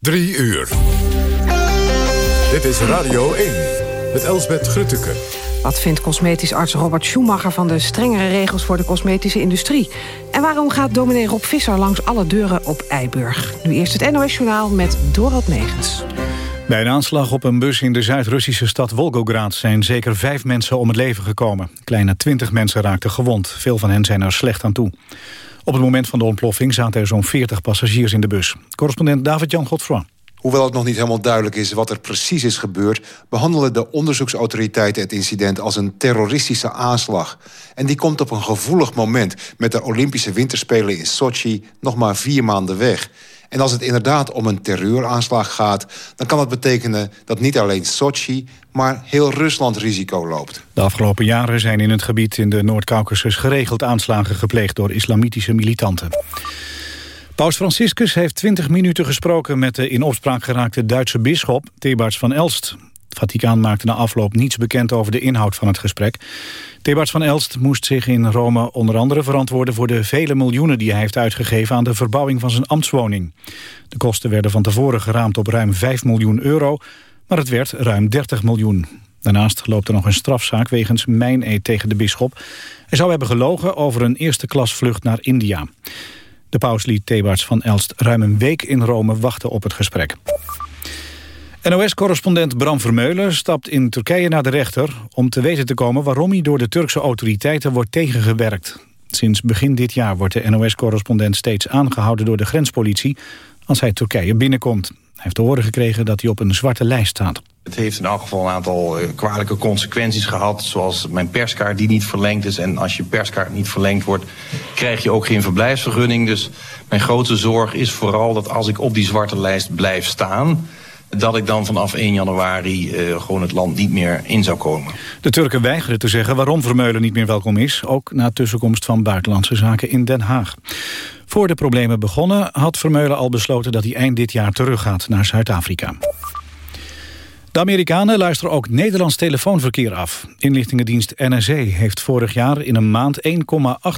Drie uur. Dit is Radio 1 met Elsbeth Grutteke. Wat vindt cosmetisch arts Robert Schumacher van de strengere regels voor de cosmetische industrie? En waarom gaat dominee Rob Visser langs alle deuren op Eiburg? Nu eerst het NOS Journaal met Dorot Negens. Bij een aanslag op een bus in de Zuid-Russische stad Volgograd... zijn zeker vijf mensen om het leven gekomen. Kleine twintig mensen raakten gewond. Veel van hen zijn er slecht aan toe. Op het moment van de ontploffing zaten er zo'n 40 passagiers in de bus. Correspondent David-Jan Godfroy. Hoewel het nog niet helemaal duidelijk is wat er precies is gebeurd... behandelen de onderzoeksautoriteiten het incident als een terroristische aanslag. En die komt op een gevoelig moment... met de Olympische Winterspelen in Sochi nog maar vier maanden weg. En als het inderdaad om een terreuraanslag gaat... dan kan dat betekenen dat niet alleen Sochi... maar heel Rusland risico loopt. De afgelopen jaren zijn in het gebied in de Noord-Caucasus... geregeld aanslagen gepleegd door islamitische militanten. Paus Franciscus heeft 20 minuten gesproken met de in opspraak geraakte Duitse bisschop Thebarts van Elst. Vaticaan maakte na afloop niets bekend over de inhoud van het gesprek. Thebarts van Elst moest zich in Rome onder andere verantwoorden... voor de vele miljoenen die hij heeft uitgegeven aan de verbouwing van zijn ambtswoning. De kosten werden van tevoren geraamd op ruim 5 miljoen euro... maar het werd ruim 30 miljoen. Daarnaast loopt er nog een strafzaak wegens mijn tegen de bisschop. Hij zou hebben gelogen over een eerste klas vlucht naar India. De paus liet Thebarts van Elst ruim een week in Rome wachten op het gesprek. NOS-correspondent Bram Vermeulen stapt in Turkije naar de rechter... om te weten te komen waarom hij door de Turkse autoriteiten wordt tegengewerkt. Sinds begin dit jaar wordt de NOS-correspondent steeds aangehouden door de grenspolitie... als hij Turkije binnenkomt. Hij heeft te horen gekregen dat hij op een zwarte lijst staat. Het heeft in elk geval een aantal uh, kwalijke consequenties gehad. Zoals mijn perskaart die niet verlengd is. En als je perskaart niet verlengd wordt, krijg je ook geen verblijfsvergunning. Dus mijn grote zorg is vooral dat als ik op die zwarte lijst blijf staan dat ik dan vanaf 1 januari uh, gewoon het land niet meer in zou komen. De Turken weigeren te zeggen waarom Vermeulen niet meer welkom is... ook na tussenkomst van Buitenlandse Zaken in Den Haag. Voor de problemen begonnen had Vermeulen al besloten... dat hij eind dit jaar teruggaat naar Zuid-Afrika. De Amerikanen luisteren ook Nederlands telefoonverkeer af. Inlichtingendienst NSE heeft vorig jaar in een maand 1,8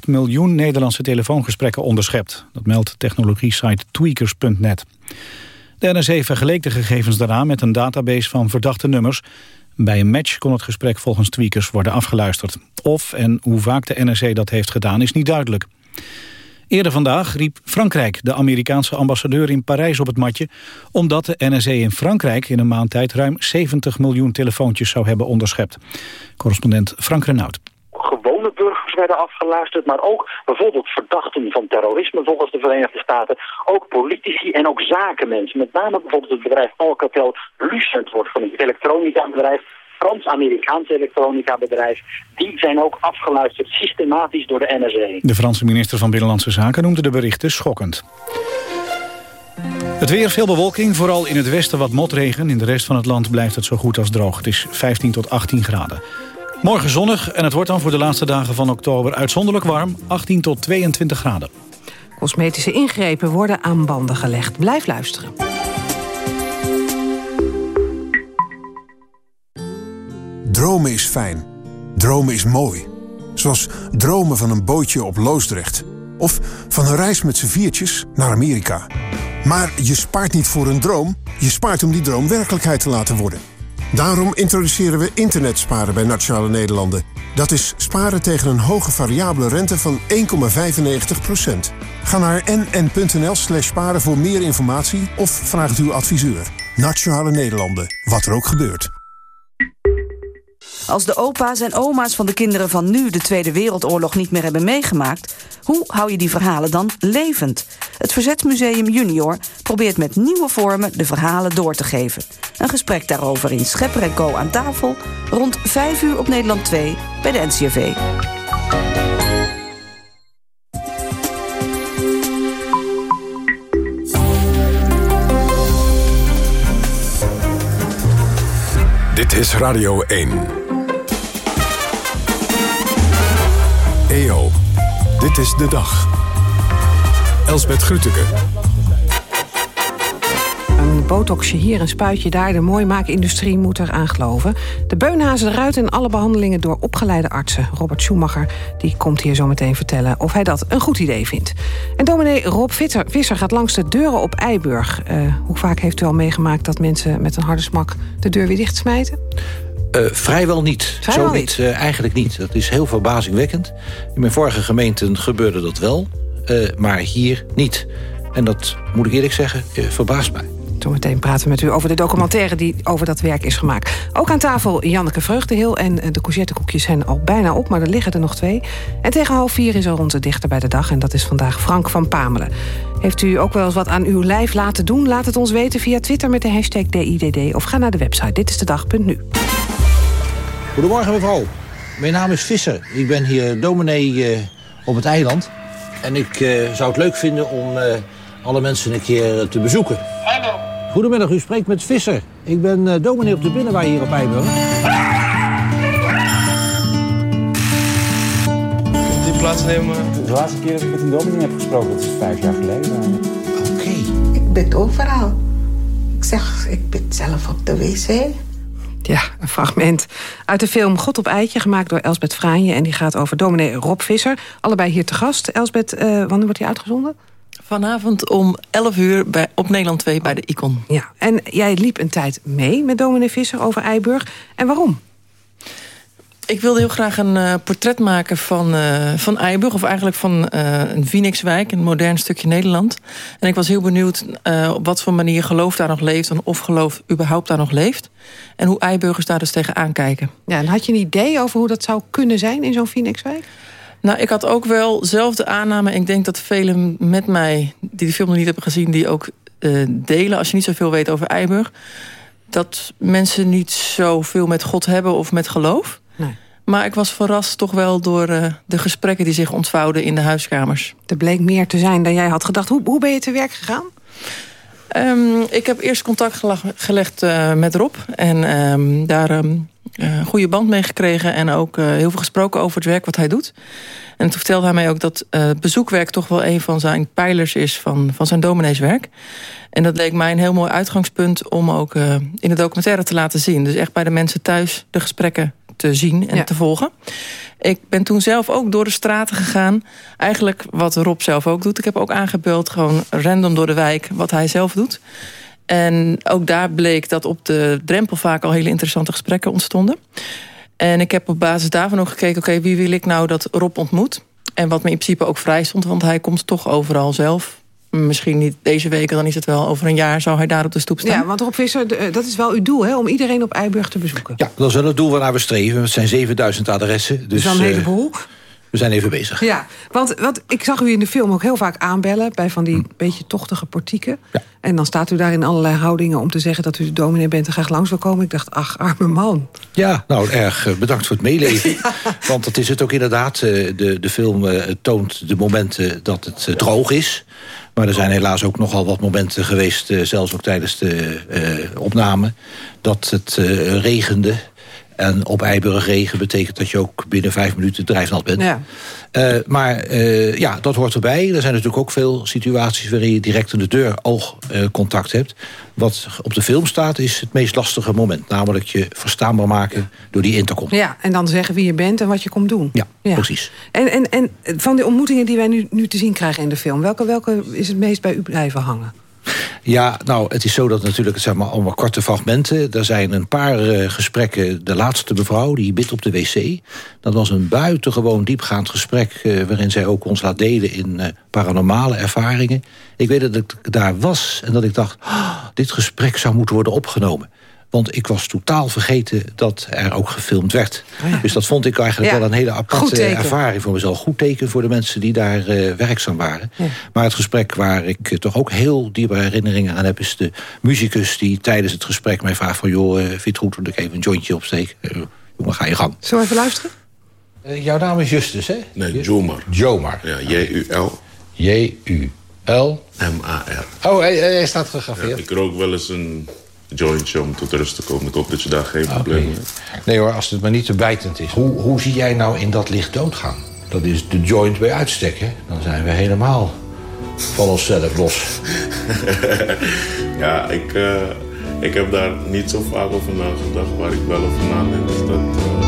miljoen Nederlandse telefoongesprekken onderschept. Dat meldt technologie-site tweakers.net. De NSE vergeleek de gegevens daarna met een database van verdachte nummers. Bij een match kon het gesprek volgens tweakers worden afgeluisterd. Of en hoe vaak de NSE dat heeft gedaan is niet duidelijk. Eerder vandaag riep Frankrijk de Amerikaanse ambassadeur in Parijs op het matje... omdat de NSE in Frankrijk in een maand tijd ruim 70 miljoen telefoontjes zou hebben onderschept. Correspondent Frank Renaud werden afgeluisterd, maar ook bijvoorbeeld verdachten van terrorisme volgens de Verenigde Staten, ook politici en ook zakenmensen. Met name bijvoorbeeld het bedrijf Alcatel Lucent wordt van het elektronica bedrijf Frans-Amerikaans elektronica bedrijf, die zijn ook afgeluisterd systematisch door de NSA. De Franse minister van Binnenlandse Zaken noemde de berichten schokkend. Het weer, veel bewolking, vooral in het westen wat motregen. In de rest van het land blijft het zo goed als droog. Het is 15 tot 18 graden. Morgen zonnig en het wordt dan voor de laatste dagen van oktober uitzonderlijk warm. 18 tot 22 graden. Cosmetische ingrepen worden aan banden gelegd. Blijf luisteren. Dromen is fijn. Dromen is mooi. Zoals dromen van een bootje op Loosdrecht. Of van een reis met z'n viertjes naar Amerika. Maar je spaart niet voor een droom. Je spaart om die droom werkelijkheid te laten worden. Daarom introduceren we internetsparen bij Nationale Nederlanden. Dat is sparen tegen een hoge variabele rente van 1,95%. Ga naar nn.nl slash sparen voor meer informatie of vraag het uw adviseur. Nationale Nederlanden, wat er ook gebeurt. Als de opa's en oma's van de kinderen van nu de Tweede Wereldoorlog niet meer hebben meegemaakt, hoe hou je die verhalen dan levend? Het Verzetsmuseum Junior probeert met nieuwe vormen de verhalen door te geven. Een gesprek daarover in Schepper en Co aan tafel rond 5 uur op Nederland 2 bij de NCRV. Dit is Radio 1. EO, dit is de dag. Elsbeth Grütke botox je hier, een spuitje daar. De mooimaakindustrie moet er aan geloven. De beunhazen eruit en alle behandelingen door opgeleide artsen. Robert Schumacher die komt hier zo meteen vertellen of hij dat een goed idee vindt. En dominee Rob Visser, gaat langs de deuren op Eiburg. Uh, hoe vaak heeft u al meegemaakt dat mensen met een harde smak de deur weer dicht smijten? Uh, vrijwel niet. Vrijwel Zo niet. Uh, eigenlijk niet. Dat is heel verbazingwekkend. In mijn vorige gemeenten gebeurde dat wel. Uh, maar hier niet. En dat, moet ik eerlijk zeggen, verbaast mij. Zometeen praten we met u over de documentaire die over dat werk is gemaakt. Ook aan tafel Janneke Vreugdeheel. En de courgettekoekjes zijn al bijna op, maar er liggen er nog twee. En tegen half vier is er onze dichter bij de dag. En dat is vandaag Frank van Pamelen. Heeft u ook wel eens wat aan uw lijf laten doen? Laat het ons weten via Twitter met de hashtag DIDD. Of ga naar de website Dit is de dag.nu. Goedemorgen mevrouw. Mijn naam is Visser. Ik ben hier dominee uh, op het eiland. En ik uh, zou het leuk vinden om uh, alle mensen een keer te bezoeken. Hallo. Goedemiddag, u spreekt met Visser. Ik ben dominee op de binnenwaai hier op Eiburg. Die plaatsnemen. De laatste keer dat ik met een dominee heb gesproken, dat is vijf jaar geleden. Oké. Okay. Ik bid overal. Ik zeg, ik bid zelf op de wc. Ja, een fragment uit de film God op Eitje... gemaakt door Elsbeth Fraanje. En die gaat over dominee Rob Visser. Allebei hier te gast. Elsbeth, uh, wanneer wordt die uitgezonden? Vanavond om 11 uur bij, op Nederland 2 bij de Icon. Ja, en jij liep een tijd mee met dominee Visser over Eiburg. En waarom? Ik wilde heel graag een uh, portret maken van, uh, van Eiburg. Of eigenlijk van uh, een Phoenixwijk, een modern stukje Nederland. En ik was heel benieuwd op wat voor manier geloof daar nog leeft... en of geloof überhaupt daar nog leeft. En hoe Eiburgers daar dus tegenaan kijken. Ja, en had je een idee over hoe dat zou kunnen zijn in zo'n Phoenixwijk? Nou, ik had ook wel zelf de aanname. Ik denk dat velen met mij, die de film nog niet hebben gezien... die ook delen, als je niet zoveel weet over Eiburg... dat mensen niet zoveel met God hebben of met geloof... Nee. Maar ik was verrast toch wel door uh, de gesprekken die zich ontvouwden in de huiskamers. Er bleek meer te zijn dan jij had gedacht. Hoe, hoe ben je te werk gegaan? Um, ik heb eerst contact gelegd uh, met Rob. En um, daar um, uh, een goede band mee gekregen. En ook heel veel gesproken over het werk wat hij doet. En toen vertelde hij mij ook dat bezoekwerk toch wel een van zijn pijlers is van, van zijn domineeswerk. En dat leek mij een heel mooi uitgangspunt om ook in de documentaire te laten zien. Dus echt bij de mensen thuis de gesprekken te zien en ja. te volgen. Ik ben toen zelf ook door de straten gegaan. Eigenlijk wat Rob zelf ook doet. Ik heb ook aangebeld, gewoon random door de wijk, wat hij zelf doet. En ook daar bleek dat op de drempel vaak al hele interessante gesprekken ontstonden. En ik heb op basis daarvan ook gekeken, oké, okay, wie wil ik nou dat Rob ontmoet? En wat me in principe ook vrij stond, want hij komt toch overal zelf misschien niet deze week, dan is het wel over een jaar... zou hij daar op de stoep staan. Ja, want Rob Visser, dat is wel uw doel, hè? om iedereen op Eiburg te bezoeken. Ja, dat is wel het doel waarnaar we streven. Het zijn 7000 adressen. Dus, dat is een heleboel. Uh, we zijn even bezig. Ja, want, want ik zag u in de film ook heel vaak aanbellen... bij van die hm. beetje tochtige portieken. Ja. En dan staat u daar in allerlei houdingen om te zeggen... dat u de dominee bent en graag langs wil komen. Ik dacht, ach, arme man. Ja, nou, erg bedankt voor het meeleven. ja. Want dat is het ook inderdaad. De, de film toont de momenten dat het droog is... Maar er zijn helaas ook nogal wat momenten geweest... Uh, zelfs ook tijdens de uh, opname... dat het uh, regende. En op Eiburg regen betekent dat je ook binnen vijf minuten drijfnat bent. Ja. Uh, maar uh, ja, dat hoort erbij. Er zijn natuurlijk ook veel situaties waarin je direct aan de deur oogcontact hebt. Wat op de film staat is het meest lastige moment. Namelijk je verstaanbaar maken door die intercom. Ja, en dan zeggen wie je bent en wat je komt doen. Ja, ja. precies. En, en, en van de ontmoetingen die wij nu, nu te zien krijgen in de film... welke, welke is het meest bij u blijven hangen? Ja, nou, het is zo dat natuurlijk, zeg maar, allemaal korte fragmenten. Er zijn een paar uh, gesprekken. De laatste mevrouw, die bidt op de wc. Dat was een buitengewoon diepgaand gesprek... Uh, waarin zij ook ons laat delen in uh, paranormale ervaringen. Ik weet dat ik daar was en dat ik dacht... Oh, dit gesprek zou moeten worden opgenomen. Want ik was totaal vergeten dat er ook gefilmd werd. Oh ja. Dus dat vond ik eigenlijk Ja. wel een hele aparte ervaring voor mezelf. Goed teken voor de mensen die daar eh, werkzaam waren. Ja. Maar het gesprek waar ik eh, toch ook heel dierbare herinneringen aan heb... is de muzikus die tijdens het gesprek mij vraagt van... joh, eh, vind je het goed dat ik even een jointje opsteek? Jongen, ga je gang. Zullen we even luisteren? Eh, jouw naam is Justus, hè? Nee, Jomar. Jomar. Ja, J-U-L. J-U-L. M-A-R. Oh, hij, hij staat Ja, gegraveerd. ik rook wel eens een jointje om tot rust te komen. Ik hoop dat je daar geen probleem mee hebt. Nee hoor, als het maar niet te bijtend is. Hoe, hoe zie jij nou in dat licht doodgaan? Dat is de joint bij uitstek, hè? Dan zijn we helemaal van onszelf los? ja, ik, uh, ik heb daar niet zo vaak over nagedacht. Waar ik wel over nadenk is dat... Uh...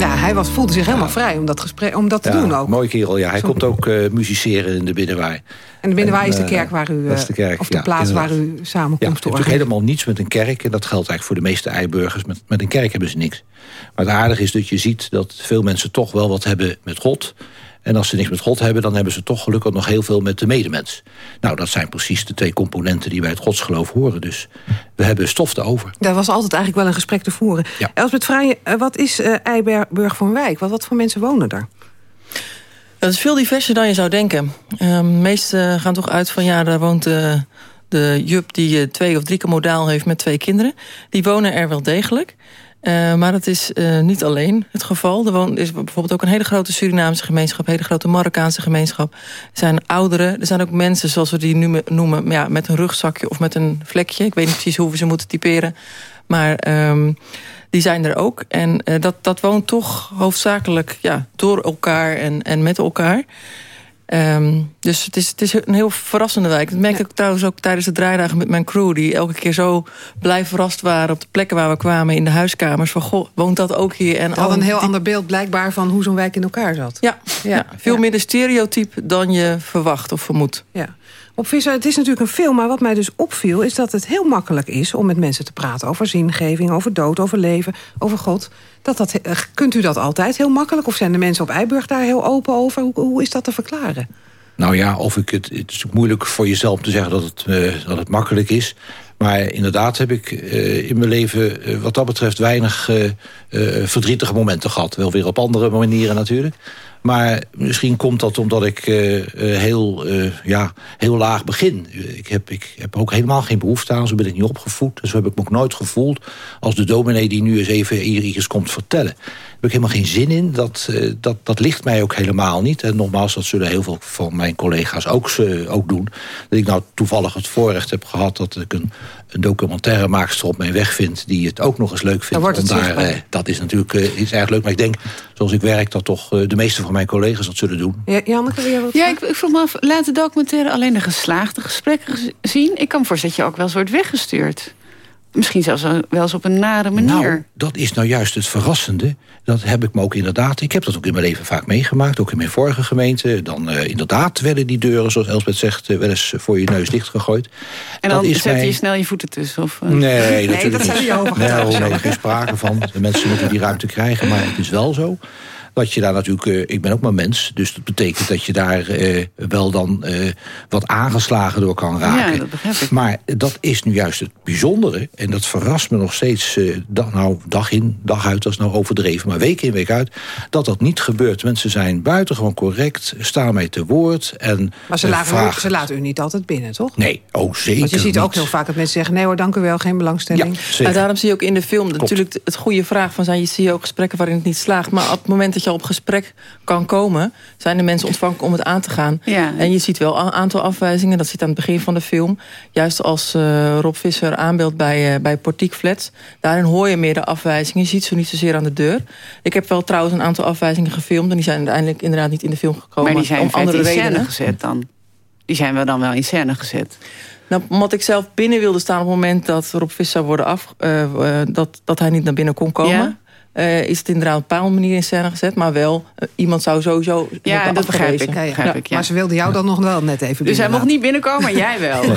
Ja, hij was, voelde zich helemaal vrij om dat, gesprek, om dat te doen ook. Mooi kerel, ja. Hij komt ook uh, musiceren in de Binnenwaai. En de Binnenwaai is de kerk waar u... de kerk, of de plaats inderdaad. waar u samenkomt ja, Het heeft natuurlijk helemaal niets met een kerk. En dat geldt eigenlijk voor de meeste eiburgers. Met, met een kerk hebben ze niks. Maar het aardige is dat je ziet dat veel mensen toch wel wat hebben met God... En als ze niks met God hebben, dan hebben ze toch gelukkig nog heel veel met de medemens. Nou, dat zijn precies de twee componenten die bij het godsgeloof horen. Dus we hebben stof te over. Daar was altijd eigenlijk wel een gesprek te voeren. Ja. Elsbeth Vrijen, wat is uh, Eiberg van Wijk? Wat, wat voor mensen wonen daar? Dat is veel diverser dan je zou denken. Uh, de meesten gaan toch uit van ja, daar woont uh, de jup die twee of drie keer modaal heeft met twee kinderen. Die wonen er wel degelijk. Uh, maar dat is uh, niet alleen het geval. Er woont, is bijvoorbeeld ook een hele grote Surinaamse gemeenschap... een hele grote Marokkaanse gemeenschap. Er zijn ouderen, er zijn ook mensen zoals we die nu noemen... Ja, met een rugzakje of met een vlekje. Ik weet niet precies hoe we ze moeten typeren. Maar um, die zijn er ook. En uh, dat, dat woont toch hoofdzakelijk ja, door elkaar en, en met elkaar... Um, dus het is, het is een heel verrassende wijk. Dat merk ik trouwens ook tijdens de draaidagen met mijn crew... die elke keer zo blij verrast waren op de plekken waar we kwamen... in de huiskamers, van goh, woont dat ook hier? En had een heel ander beeld blijkbaar van hoe zo'n wijk in elkaar zat. Ja, ja. veel ja. minder stereotype dan je verwacht of vermoedt. Ja. Op het is natuurlijk een film, maar wat mij dus opviel... is dat het heel makkelijk is om met mensen te praten over zingeving... over dood, over leven, over God. Dat dat, eh, kunt u dat altijd heel makkelijk? Of zijn de mensen op Eiburg daar heel open over? Hoe, hoe is dat te verklaren? Nou ja, of ik het, het is moeilijk voor jezelf te zeggen dat het, uh, dat het makkelijk is. Maar inderdaad heb ik uh, in mijn leven wat dat betreft weinig verdrietige momenten gehad. Wel weer op andere manieren natuurlijk. Maar misschien komt dat omdat ik uh, heel, uh, ja, heel laag begin. Ik heb, ik heb ook helemaal geen behoefte aan, zo ben ik niet opgevoed. Dus zo heb ik me ook nooit gevoeld als de dominee die nu eens even hier iets komt vertellen. Daar heb ik helemaal geen zin in. Dat, dat, dat ligt mij ook helemaal niet. En nogmaals, dat zullen heel veel van mijn collega's ook, ook doen. Dat ik nou toevallig het voorrecht heb gehad dat ik een, een documentairemaakster op mijn weg vind... die het ook nog eens leuk vindt. Daar wordt het om daar, dat is natuurlijk is erg leuk. Maar ik denk, zoals ik werk, dat toch de meeste van mijn collega's dat zullen doen. Ja, Janneke, wil je wat Ja, ik, ik vroeg me af, laat de documentaire alleen de geslaagde gesprekken zien? Ik kan me voorstellen dat je ook wel eens wordt weggestuurd. Misschien zelfs wel eens op een nare manier. Nou, dat is nou juist het verrassende. Dat heb ik me ook inderdaad... Ik heb dat ook in mijn leven vaak meegemaakt. Ook in mijn vorige gemeente. Dan uh, inderdaad werden die deuren, zoals Elsbeth zegt... Uh, wel eens voor je neus dichtgegooid. En dan zet je snel je voeten tussen? Of, uh... Nee, nee, dat zijn over. Nee, nee, geen sprake van. De mensen moeten die ruimte krijgen. Maar het is wel zo dat je daar natuurlijk, uh, ik ben ook maar mens, dus dat betekent dat je daar uh, wel dan uh, wat aangeslagen door kan raken. Ja, dat begrijp ik. Maar dat is nu juist het bijzondere, en dat verrast me nog steeds, dag, nou, dag in, dag uit, dat is nou overdreven, maar week in, week uit, dat dat niet gebeurt. Mensen zijn buitengewoon correct, staan mij te woord. En, maar ze laten, u, ze laten u niet altijd binnen, toch? Nee, oh zeker Want je ziet niet. ook heel vaak dat mensen zeggen, nee hoor, dank u wel, geen belangstelling. Ja, zeker. En daarom zie je ook in de film Klopt. natuurlijk het goede vraag van zijn, je zie je ook gesprekken waarin het niet slaagt, maar op het moment dat je op gesprek kan komen... zijn de mensen ontvankelijk om het aan te gaan. Ja. En je ziet wel een aantal afwijzingen. Dat zit aan het begin van de film. Juist als uh, Rob Visser aanbeeldt bij, uh, bij Portiek Flats. Daarin hoor je meer de afwijzingen. Je ziet ze niet zozeer aan de deur. Ik heb wel trouwens een aantal afwijzingen gefilmd... en die zijn uiteindelijk inderdaad niet in de film gekomen. Maar die zijn om andere in redenen. scène gezet dan? Die zijn wel dan wel in scène gezet? Nou, omdat ik zelf binnen wilde staan op het moment dat Rob Visser zou worden af... Uh, dat, dat hij niet naar binnen kon komen... Ja. Uh, is het inderdaad op een bepaalde manier in scène gezet. Maar wel, uh, iemand zou sowieso... Ja, dat begrijp ik. Begrijp ja. ik ja. Maar ze wilde jou dan nog wel net even Dus hij mocht niet binnenkomen, maar jij wel. Nee.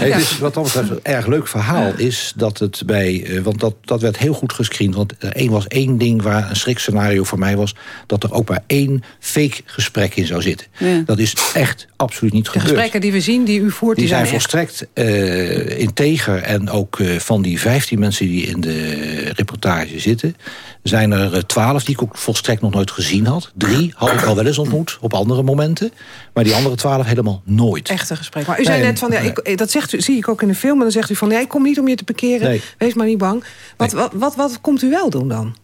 Nee, het is wat dat betreft een erg leuk verhaal is dat het bij... Uh, want dat, dat werd heel goed gescreend. Want er één was één ding waar een schrikscenario voor mij was... dat er ook maar één fake gesprek in zou zitten. Ja. Dat is echt absoluut niet de gebeurd. gesprekken die we zien, die u voert... Die, die zijn, zijn volstrekt uh, integer. En ook uh, van die 15 mensen die in de reportage zitten... zijn er 12 die ik ook volstrekt nog nooit gezien had. Drie had ik al wel eens ontmoet op andere momenten. Maar die andere 12 helemaal nooit. Echte gesprek. Maar u zei net van, ja, ik, dat zegt u, zie ik ook in de film... en dan zegt u van, ja, ik kom niet om je te parkeren. Nee. Wees maar niet bang. Wat, wat, wat, wat komt u wel doen dan?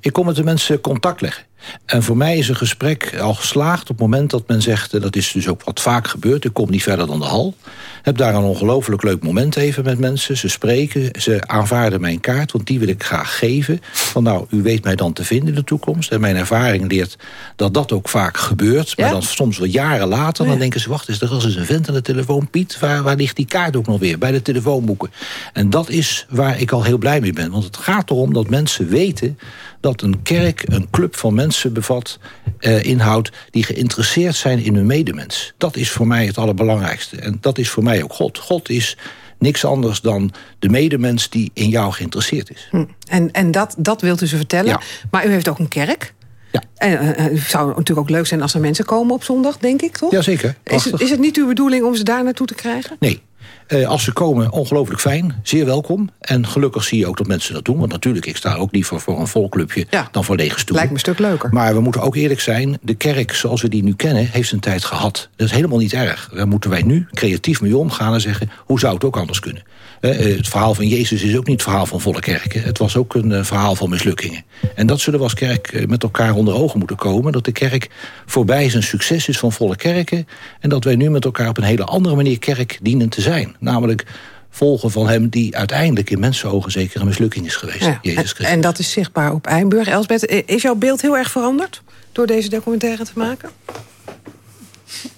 Ik kom met de mensen contact leggen. En voor mij is een gesprek al geslaagd op het moment dat men zegt... en dat is dus ook wat vaak gebeurt, ik kom niet verder dan de hal. Heb daar een ongelooflijk leuk moment even met mensen. Ze spreken, ze aanvaarden mijn kaart, want die wil ik graag geven. Van nou, u weet mij dan te vinden in de toekomst. En mijn ervaring leert dat dat ook vaak gebeurt. Maar dan soms wel jaren later, dan denken ze... wacht eens, er is eens een vent aan de telefoon. Piet, waar, waar ligt die kaart ook nog weer? Bij de telefoonboeken. En dat is waar ik al heel blij mee ben. Want het gaat erom dat mensen weten dat een kerk een club van mensen bevat, eh, inhoudt... die geïnteresseerd zijn in hun medemens. Dat is voor mij het allerbelangrijkste. En dat is voor mij ook God. God is niks anders dan de medemens die in jou geïnteresseerd is. Hm. En, en dat, dat wilt u ze vertellen. Maar u heeft ook een kerk. Ja. En uh, het zou natuurlijk ook leuk zijn als er mensen komen op zondag, denk ik, toch? Jazeker. Is, is het niet uw bedoeling om ze daar naartoe te krijgen? Nee. Eh, als ze komen, ongelooflijk fijn, zeer welkom. En gelukkig zie je ook dat mensen dat doen. Want natuurlijk, ik sta ook liever voor een vol clubje dan voor lege stoelen. Lijkt me een stuk leuker. Maar we moeten ook eerlijk zijn, de kerk zoals we die nu kennen... heeft zijn tijd gehad. Dat is helemaal niet erg. Daar moeten wij nu creatief mee omgaan en zeggen... hoe zou het ook anders kunnen? Eh, het verhaal van Jezus is ook niet het verhaal van volle kerken. Het was ook een eh, verhaal van mislukkingen. En dat zullen we als kerk eh, met elkaar onder ogen moeten komen. Dat de kerk voorbij zijn succes is van volle kerken. En dat wij nu met elkaar op een hele andere manier kerk dienen te zijn. Namelijk volgen van hem die uiteindelijk in mensenogen zeker een mislukking is geweest. Ja, Jezus en, Christus. en dat is zichtbaar op Eimburg. Elsbeth, is jouw beeld heel erg veranderd door deze documentaire te maken?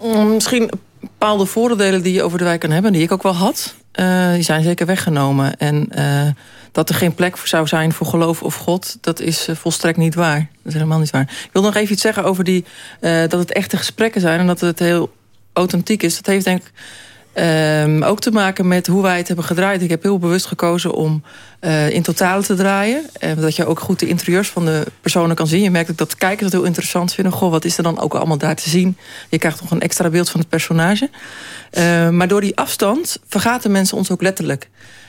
Mm, Misschien bepaalde vooroordelen die je over de wijk kan hebben... die ik ook wel had, eh, die zijn zeker weggenomen. En eh, dat er geen plek zou zijn voor geloof of God... dat is eh, volstrekt niet waar. Dat is helemaal niet waar. Ik wil nog even iets zeggen over die, dat het echte gesprekken zijn... en dat het heel authentiek is. Dat heeft denk ik ehm, ook te maken met hoe wij het hebben gedraaid. Ik heb heel bewust gekozen om eh, in totale te draaien. En dat je ook goed de interieurs van de personen kan zien. Je merkt ook dat kijkers het heel interessant vinden. Goh, wat is er dan ook allemaal daar te zien? Je krijgt nog een extra beeld van het personage. Eh, maar door die afstand vergaten mensen ons ook letterlijk.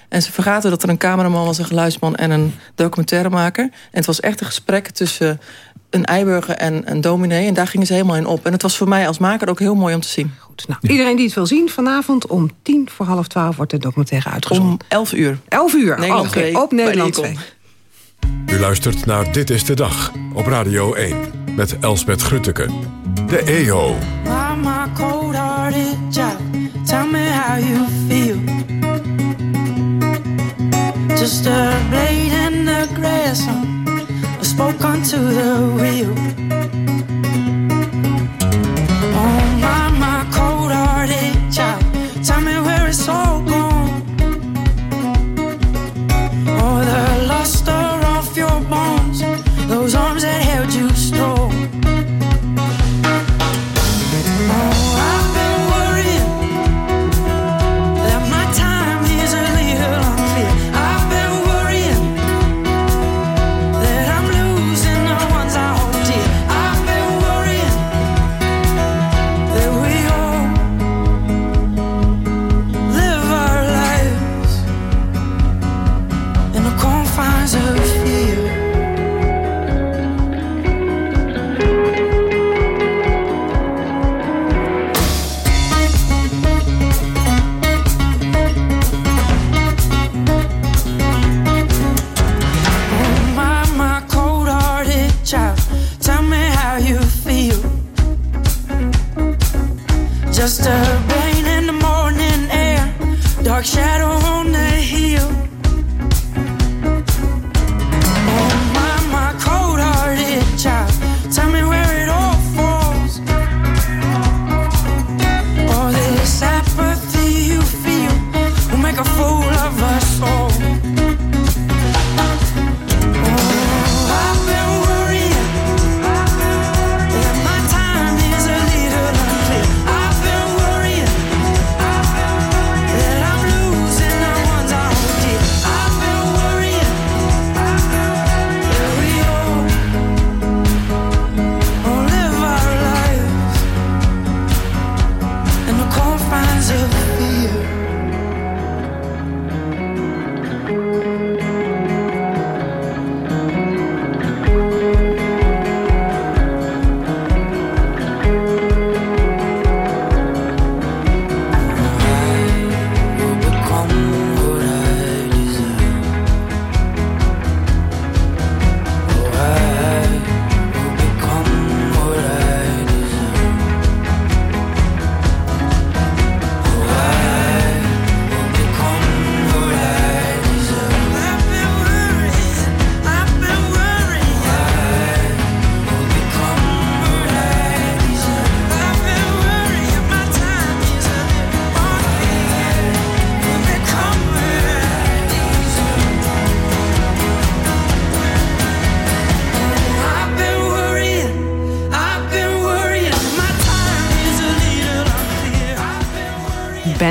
En ze vergaten dat er een cameraman was, een geluidsman en een documentairemaker. En het was echt een gesprek tussen een Eiburger en een dominee. En daar gingen ze helemaal in op. En het was voor mij als maker ook heel mooi om te zien. Goed, nou, Iedereen die het wil zien, vanavond om tien voor half twaalf wordt de documentaire uitgezonden. Om 11 uur. 11 uur, Nederland Oké, 2, op Nederland de 2. Icon. U luistert naar Dit is de Dag op Radio 1 met Elsbeth Grutteke. De EO. Tell me how you feel. Just a blade in the grass, I spoke onto the wheel. Me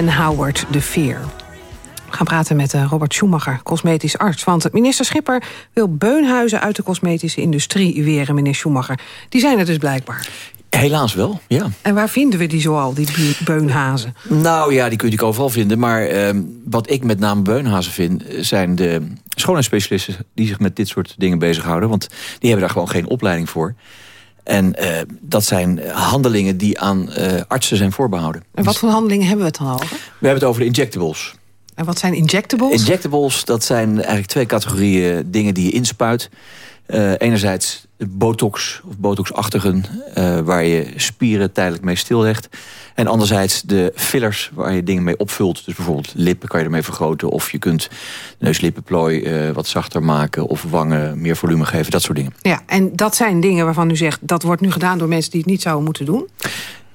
en Howard de Veer. We gaan praten met eh, Robert Schumacher, cosmetisch arts. Want minister Schipper wil beunhuizen uit de cosmetische industrie weren, meneer Schumacher. Die zijn er dus blijkbaar. Helaas wel, ja. En waar vinden we die zoal, die be- beunhazen? Nou ja, die kun je natuurlijk overal vinden. Maar ehm, wat ik met name beunhazen vind... eh, zijn de schoonheidsspecialisten die zich met dit soort dingen bezighouden. Want die hebben daar gewoon geen opleiding voor. En eh, dat zijn handelingen die aan eh, artsen zijn voorbehouden. En wat voor handelingen hebben we het dan over? We hebben het over de injectables. En wat zijn injectables? Injectables, dat zijn eigenlijk twee categorieën dingen die je inspuit. Eh, enerzijds botox of botoxachtigen, eh, waar je spieren tijdelijk mee stillegt. En anderzijds de fillers, waar je dingen mee opvult. Dus bijvoorbeeld lippen kan je ermee vergroten. Of je kunt neuslippenplooi eh, wat zachter maken. Of wangen meer volume geven, dat soort dingen. Ja, en dat zijn dingen waarvan u zegt... dat wordt nu gedaan door mensen die het niet zouden moeten doen.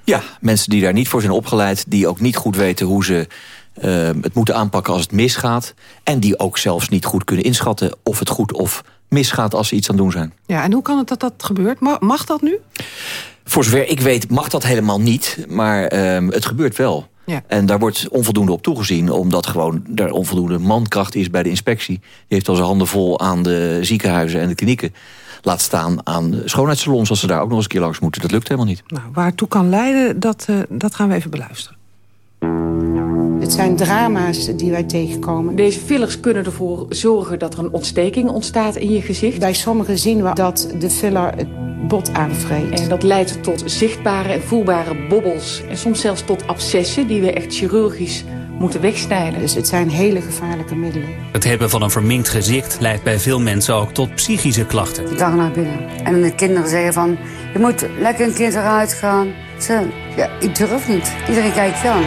Ja, mensen die daar niet voor zijn opgeleid. Die ook niet goed weten hoe ze eh, het moeten aanpakken als het misgaat. En die ook zelfs niet goed kunnen inschatten of het goed of misgaat als ze iets aan het doen zijn. Ja, en hoe kan het dat dat gebeurt? Ma- Mag dat nu? Voor zover ik weet mag dat helemaal niet, maar ehm, het gebeurt wel. Ja. En daar wordt onvoldoende op toegezien, omdat gewoon er onvoldoende mankracht is bij de inspectie. Die heeft al zijn handen vol aan de ziekenhuizen en de klinieken. Laat staan aan de schoonheidssalons als ze daar ook nog eens een keer langs moeten. Dat lukt helemaal niet. Nou, waartoe kan leiden, dat, eh, dat gaan we even beluisteren. Het zijn drama's die wij tegenkomen. Deze fillers kunnen ervoor zorgen dat er een ontsteking ontstaat in je gezicht. Bij sommigen zien we dat de filler het bot aanvreet. En dat leidt tot zichtbare en voelbare bobbels. En soms zelfs tot abscessen die we echt chirurgisch moeten wegsnijden. Dus het zijn hele gevaarlijke middelen. Het hebben van een verminkt gezicht leidt bij veel mensen ook tot psychische klachten. Ik ga naar binnen. En de kinderen zeggen van, je moet lekker een keer eruit gaan. Zo, ja, ik durf niet. Iedereen kijkt aan.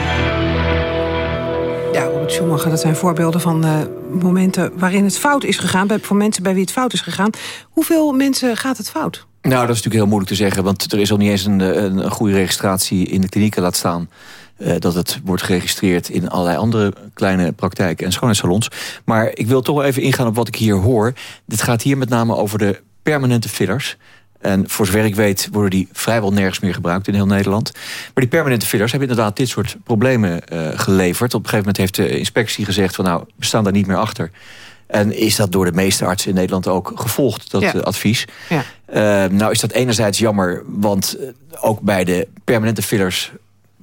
Ja, Robert Schumacher, dat zijn voorbeelden van eh, momenten waarin het fout is gegaan. Bij, voor mensen bij wie het fout is gegaan. Hoeveel mensen gaat het fout? Nou, dat is natuurlijk heel moeilijk te zeggen, want er is al niet eens een, een, een goede registratie in de klinieken laat staan. eh, dat het wordt geregistreerd in allerlei andere kleine praktijken en schoonheidssalons. Maar ik wil toch wel even ingaan op wat ik hier hoor. Dit gaat hier met name over de permanente fillers. En voor zover ik weet worden die vrijwel nergens meer gebruikt in heel Nederland. Maar die permanente fillers hebben inderdaad dit soort problemen eh, geleverd. Op een gegeven moment heeft de inspectie gezegd van nou, we staan daar niet meer achter. En is dat door de meeste artsen in Nederland ook gevolgd, dat Ja. eh, advies. Ja. Eh, nou is dat enerzijds jammer, want eh, ook bij de permanente fillers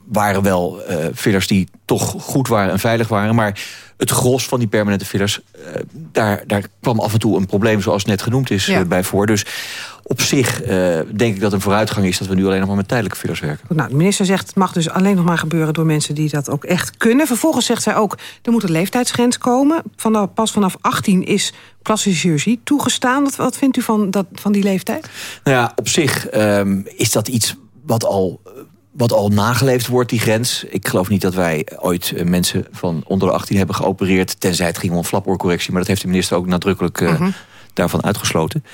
waren wel eh, fillers die toch goed waren en veilig waren. Maar het gros van die permanente fillers, eh, daar, daar kwam af en toe een probleem zoals net genoemd is Ja. eh, bij voor. Dus op zich denk ik dat een vooruitgang is dat we nu alleen nog maar met tijdelijke fillers werken. Goed, nou, de minister zegt het mag dus alleen nog maar gebeuren door mensen die dat ook echt kunnen. Vervolgens zegt zij ook, er moet een leeftijdsgrens komen. Vanaf, pas vanaf 18 is plastische chirurgie toegestaan. Wat, wat vindt u van, dat, van die leeftijd? Nou ja, op zich ehm, is dat iets wat al, wat al nageleefd wordt, die grens. Ik geloof niet dat wij ooit eh, mensen van onder de 18 hebben geopereerd... tenzij het ging om een flapoorcorrectie. Maar dat heeft de minister ook nadrukkelijk eh, Mhm. daarvan uitgesloten.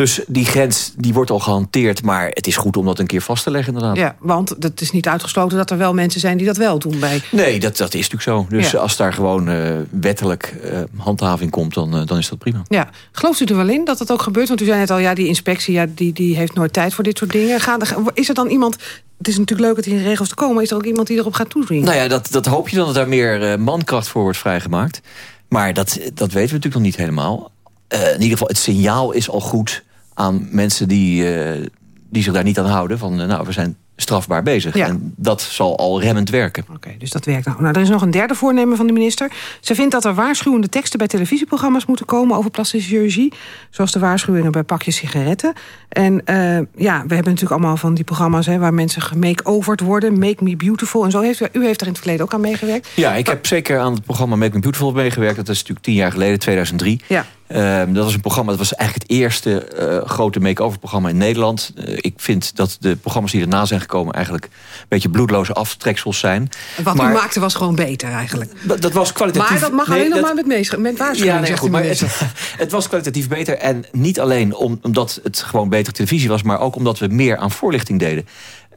Dus die grens die wordt al gehanteerd. Maar het is goed om dat een keer vast te leggen inderdaad. Ja, want het is niet uitgesloten dat er wel mensen zijn die dat wel doen bij. Nee, dat, dat is natuurlijk zo. Dus Ja. als daar gewoon eh, wettelijk eh, handhaving komt, dan, eh, dan is dat prima. Ja, gelooft u er wel in dat dat ook gebeurt? Want u zei net al, ja, die inspectie ja, die, die heeft nooit tijd voor dit soort dingen. Gaan, er- is er dan iemand, het is natuurlijk leuk dat die regels te komen... is er ook iemand die erop gaat toezien? Nou ja, dat, dat hoop je dan dat daar meer mankracht voor wordt vrijgemaakt. Maar dat, dat weten we natuurlijk nog niet helemaal. In ieder geval, het signaal is al goed aan mensen die, eh, die zich daar niet aan houden. Van, eh, nou, we zijn strafbaar bezig. Ja. En dat zal al remmend werken. Oké, dus dat werkt nou. Nou, er is nog een derde voornemen van de minister. Ze vindt dat er waarschuwende teksten bij televisieprogramma's moeten komen over plastische chirurgie. Zoals de waarschuwingen bij pakjes sigaretten. En eh, ja, we hebben natuurlijk allemaal van die programma's hè, waar mensen gemake-overd worden. Make me beautiful en zo. Heeft u, u heeft er in het verleden ook aan meegewerkt. Ja, ik heb zeker aan het programma Make Me Beautiful meegewerkt. Dat is natuurlijk tien jaar geleden, 2003. Ja. Ehm, dat was een programma, dat was eigenlijk het eerste eh, grote make-over programma in Nederland. Eh, ik vind dat de programma's die erna zijn gekomen eigenlijk een beetje bloedloze aftreksels zijn. Wat maar, u maakte was gewoon beter eigenlijk. Dat, was kwalitatief. Maar dat mag Nee, alleen nog maar met, mees- met waarschuwing, Ja, nee, zegt goed, maar het, het was kwalitatief beter. En niet alleen om, omdat het gewoon betere televisie was... maar ook omdat we meer aan voorlichting deden.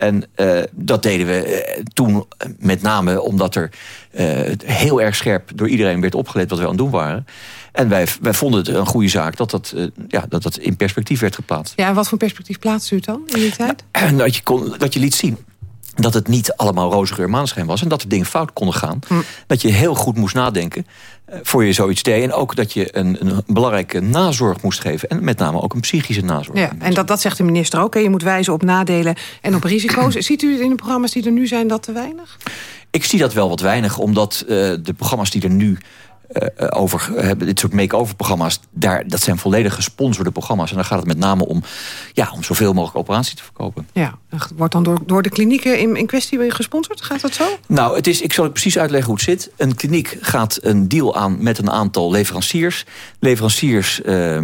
En eh, dat deden we eh, toen met name omdat er eh, heel erg scherp door iedereen werd opgelet wat we aan het doen waren. En wij, wij vonden het een goede zaak dat dat, ja, dat dat in perspectief werd geplaatst. Ja, en wat voor perspectief plaatst u dan in die tijd? Dat je, kon, dat je liet zien dat het niet allemaal roze geur maanschijn was... en dat er dingen fout konden gaan. Dat je heel goed moest nadenken voor je zoiets deed. En ook dat je een, een belangrijke nazorg moest geven. En met name ook een psychische nazorg. Ja, en dat, dat zegt de minister ook. Hè. Je moet wijzen op nadelen en op risico's. Ziet u in de programma's die er nu zijn dat te weinig? Ik zie dat wel wat weinig, omdat eh, de programma's die er nu eh, eh, over hebben, dit soort make-over programma's, daar, dat zijn volledig gesponsorde programma's. En dan gaat het met name om, ja, om zoveel mogelijk operatie te verkopen. Ja, wordt dan door, door de klinieken in, in kwestie gesponsord? Gaat dat zo? Nou, het is, ik zal het precies uitleggen hoe het zit. Een kliniek gaat een deal aan met een aantal leveranciers. Leveranciers eh,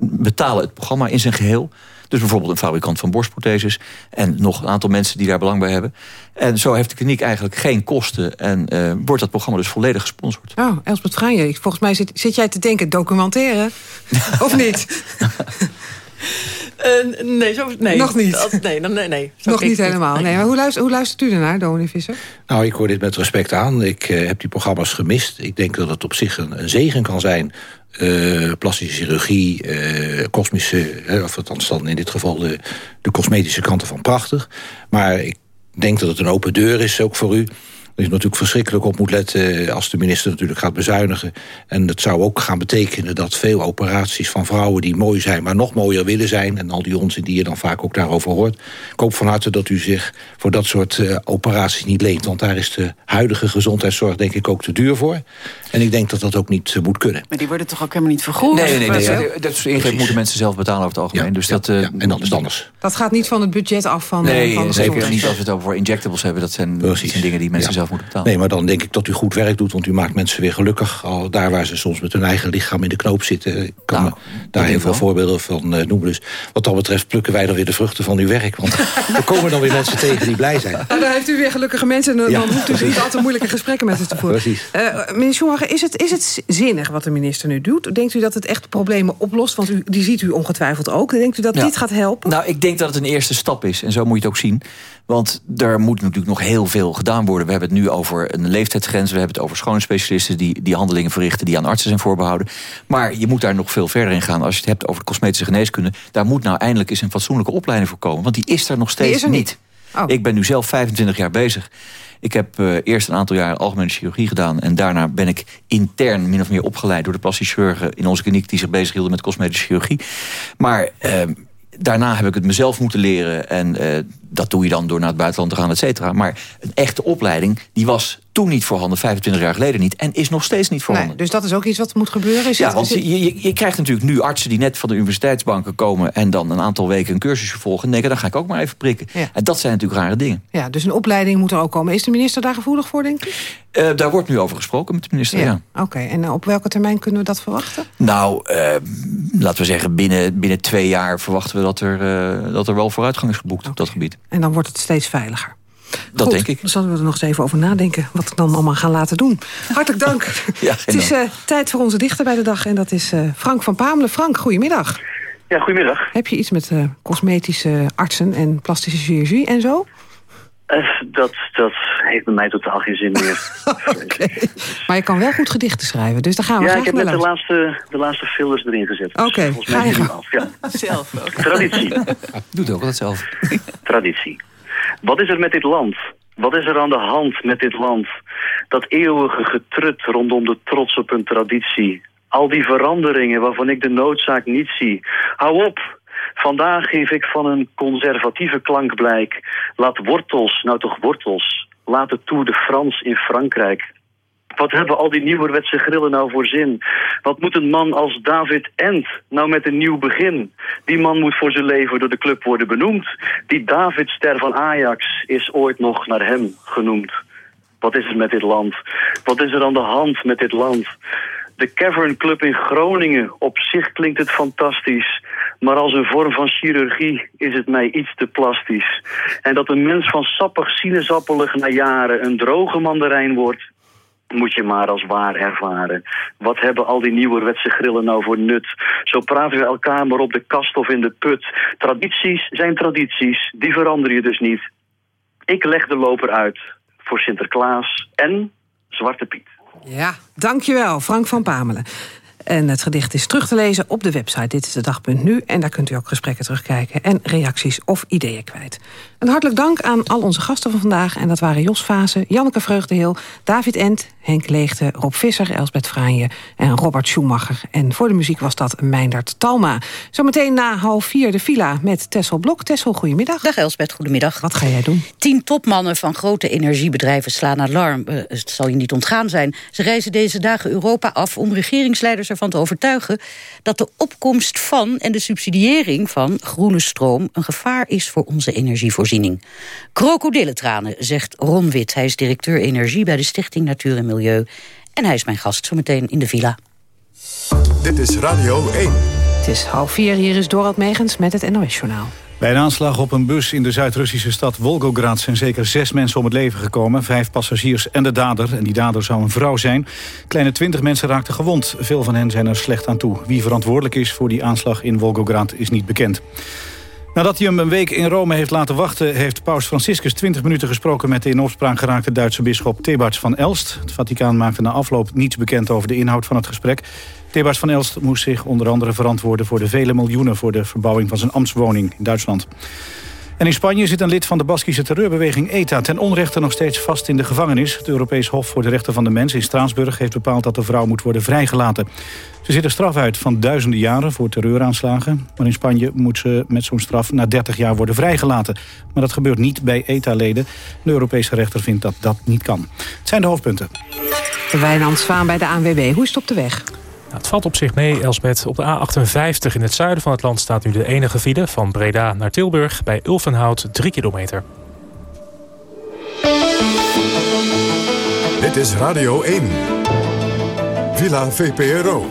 betalen het programma in zijn geheel. Dus bijvoorbeeld een fabrikant van borstprotheses. En nog een aantal mensen die daar belang bij hebben. En zo heeft de kliniek eigenlijk geen kosten. En uh, wordt dat programma dus volledig gesponsord. Oh, Elsbeth Franje, volgens mij zit, zit jij te denken documentaire. of niet? Uh, nee, zo, nee. Nog niet? Dat, nee, dan, nee, nee. Zo Nog niet helemaal. Nee. maar hoe, luistert, hoe luistert u ernaar, Dominee Visser? Nou, ik hoor dit met respect aan. Ik uh, heb die programma's gemist. Ik denk dat het op zich een, een zegen kan zijn uh, plastische chirurgie, uh, kosmische, uh, of althans dan in dit geval de, de cosmetische kanten van prachtig. Maar ik denk dat het een open deur is, ook voor u. Dat je natuurlijk verschrikkelijk op moet letten als de minister natuurlijk gaat bezuinigen. En dat zou ook gaan betekenen dat veel operaties van vrouwen die mooi zijn... maar nog mooier willen zijn, en al die onzin die je dan vaak ook daarover hoort... ik hoop van harte dat u zich voor dat soort uh, operaties niet leent. Want daar is de huidige gezondheidszorg denk ik ook te duur voor. En ik denk dat dat ook niet uh, moet kunnen. Maar die worden toch ook helemaal niet vergoed? Nee, nee, nee. nee dat soort ingreep moeten mensen zelf betalen over het algemeen. Ja, dus dat, ja, en dat is anders. Dat gaat niet van het budget af van, nee, van de zeker niet als we het over injectables hebben. Dat zijn, dat zijn dingen die mensen zelf moeten betalen. Nee, maar dan denk ik dat u goed werk doet. Want u maakt mensen weer gelukkig. Al daar waar ze soms met hun eigen lichaam in de knoop zitten. Ik kan nou, daar heel veel voorbeelden van uh, noemen. Dus wat dat betreft plukken wij dan weer de vruchten van uw werk. Want er komen dan weer mensen tegen die blij zijn. Nou, dan heeft u weer gelukkige mensen. En dan, ja, dan hoeft u niet altijd moeilijke gesprekken met ze te voeren. Precies. Uh, meneer Schumacher, is het, is het zinnig wat de minister nu doet? Denkt u dat het echt problemen oplost? Want u, die ziet u ongetwijfeld ook. Denkt u dat ja. dit gaat helpen? Nou, ik denk dat het een eerste stap is. En zo moet je het ook zien. Want er moet natuurlijk nog heel veel gedaan worden. We hebben het nu over een leeftijdsgrens. We hebben het over schoonheidsspecialisten die, die handelingen verrichten... die aan artsen zijn voorbehouden. Maar je moet daar nog veel verder in gaan. Als je het hebt over de cosmetische geneeskunde... daar moet nou eindelijk eens een fatsoenlijke opleiding voor komen. Want die is er nog steeds er niet. niet. Oh. Ik ben nu zelf 25 jaar bezig. Ik heb uh, eerst een aantal jaar algemene chirurgie gedaan... en daarna ben ik intern min of meer opgeleid... door de plastische chirurgen in onze kliniek... die zich bezighielden met cosmetische chirurgie. Maar... Uh, daarna heb ik het mezelf moeten leren. En uh, dat doe je dan door naar het buitenland te gaan, et cetera. Maar een echte opleiding, die was toen niet voorhanden, 25 jaar geleden niet... en is nog steeds niet voorhanden. Nee, dus dat is ook iets wat moet gebeuren? Is ja, het, want het... je, je, je, krijgt natuurlijk nu artsen die net van de universiteitsbanken komen... en dan een aantal weken een cursusje volgen... en denken, dan ga ik ook maar even prikken. Ja. En dat zijn natuurlijk rare dingen. Ja, dus een opleiding moet er ook komen. Is de minister daar gevoelig voor, denk ik? Uh, daar wordt nu over gesproken met de minister, ja. ja. Oké, okay. en op welke termijn kunnen we dat verwachten? Nou, uh, laten we zeggen, binnen, binnen twee jaar verwachten we... dat er, uh, dat er wel vooruitgang is geboekt okay. op dat gebied. En dan wordt het steeds veiliger. Dat Goed, denk ik. Dan zullen we er nog eens even over nadenken wat we dan allemaal gaan laten doen. Hartelijk dank. ja, het is uh, tijd voor onze dichter bij de dag en dat is uh, Frank van Pamelen. Frank, goedemiddag. Ja, goedemiddag. Heb je iets met uh, cosmetische artsen en plastische chirurgie en zo? Dat, dat heeft bij mij totaal geen zin meer. okay. Maar je kan wel goed gedichten schrijven, dus daar gaan we ja, ik heb net de laatste, de laatste filters erin gezet. Oké, okay, dus ga je af. Ja. Zelf ook. Traditie. Doe het ook altijd zelf. Traditie. Wat is er met dit land? Wat is er aan de hand met dit land? Dat eeuwige getrut rondom de trots op een traditie. Al die veranderingen waarvan ik de noodzaak niet zie. Hou op! Vandaag geef ik van een conservatieve klank blijk. Laat wortels, nou toch wortels. Laat het toe de Frans in Frankrijk. Wat hebben al die nieuwerwetse grillen nou voor zin? Wat moet een man als David Ent nou met een nieuw begin? Die man moet voor zijn leven door de club worden benoemd. Die Davidster van Ajax is ooit nog naar hem genoemd. Wat is er met dit land? Wat is er aan de hand met dit land? De Cavern Club in Groningen, op zich klinkt het fantastisch. Maar als een vorm van chirurgie is het mij iets te plastisch. En dat een mens van sappig sinaasappelig na jaren een droge mandarijn wordt moet je maar als waar ervaren. Wat hebben al die nieuwerwetse grillen nou voor nut? Zo praten we elkaar maar op de kast of in de put. Tradities zijn tradities, die verander je dus niet. Ik leg de loper uit voor Sinterklaas en Zwarte Piet. Ja, dankjewel, Frank van Pamelen. En het gedicht is terug te lezen op de website Dit is de dag.nu. En daar kunt u ook gesprekken terugkijken en reacties of ideeën kwijt. Een hartelijk dank aan al onze gasten van vandaag. En dat waren Jos Vase, Janneke Vreugdeheel, David Ent, Henk Leegte, Rob Visser, Elsbeth Fraanje en Robert Schumacher. En voor de muziek was dat Meindert Talma. Zometeen na half vier de villa met Tessel Blok. Tessel, goedemiddag. Dag Elsbeth, goedemiddag. Wat ga jij doen? Tien topmannen van grote energiebedrijven slaan alarm. Eh, het zal je niet ontgaan zijn. Ze reizen deze dagen Europa af om regeringsleiders ervan te overtuigen... dat de opkomst van en de subsidiëring van groene stroom... een gevaar is voor onze energievoorziening. Krokodillentranen, zegt Ron Wit. Hij is directeur energie bij de Stichting Natuur en Milieu. En hij is mijn gast zometeen in de villa. Dit is Radio 1. Het is half vier, hier is Dorald Megens met het NOS-journaal. Bij een aanslag op een bus in de Zuid-Russische stad Volgograd... zijn zeker zes mensen om het leven gekomen. Vijf passagiers en de dader. En die dader zou een vrouw zijn. Kleine twintig mensen raakten gewond. Veel van hen zijn er slecht aan toe. Wie verantwoordelijk is voor die aanslag in Volgograd is niet bekend. Nadat hij hem een week in Rome heeft laten wachten... heeft paus Franciscus 20 minuten gesproken... met de in opspraak geraakte Duitse bisschop Thebarts van Elst. Het Vaticaan maakte na afloop niets bekend over de inhoud van het gesprek. Thebarts van Elst moest zich onder andere verantwoorden... voor de vele miljoenen voor de verbouwing van zijn ambtswoning in Duitsland. En in Spanje zit een lid van de Baskische terreurbeweging ETA... ten onrechte nog steeds vast in de gevangenis. Het Europees Hof voor de Rechten van de Mens in Straatsburg... heeft bepaald dat de vrouw moet worden vrijgelaten. Ze zit er straf uit van duizenden jaren voor terreuraanslagen. Maar in Spanje moet ze met zo'n straf na 30 jaar worden vrijgelaten. Maar dat gebeurt niet bij ETA-leden. De Europese rechter vindt dat dat niet kan. Het zijn de hoofdpunten. Wijnand Zwaan bij de ANWB. Hoe is het op de weg? Nou, het valt op zich mee, Elsbeth. Op de A58 in het zuiden van het land staat nu de enige file... van Breda naar Tilburg bij Ulvenhout 3 kilometer. Dit is Radio 1. Villa VPRO.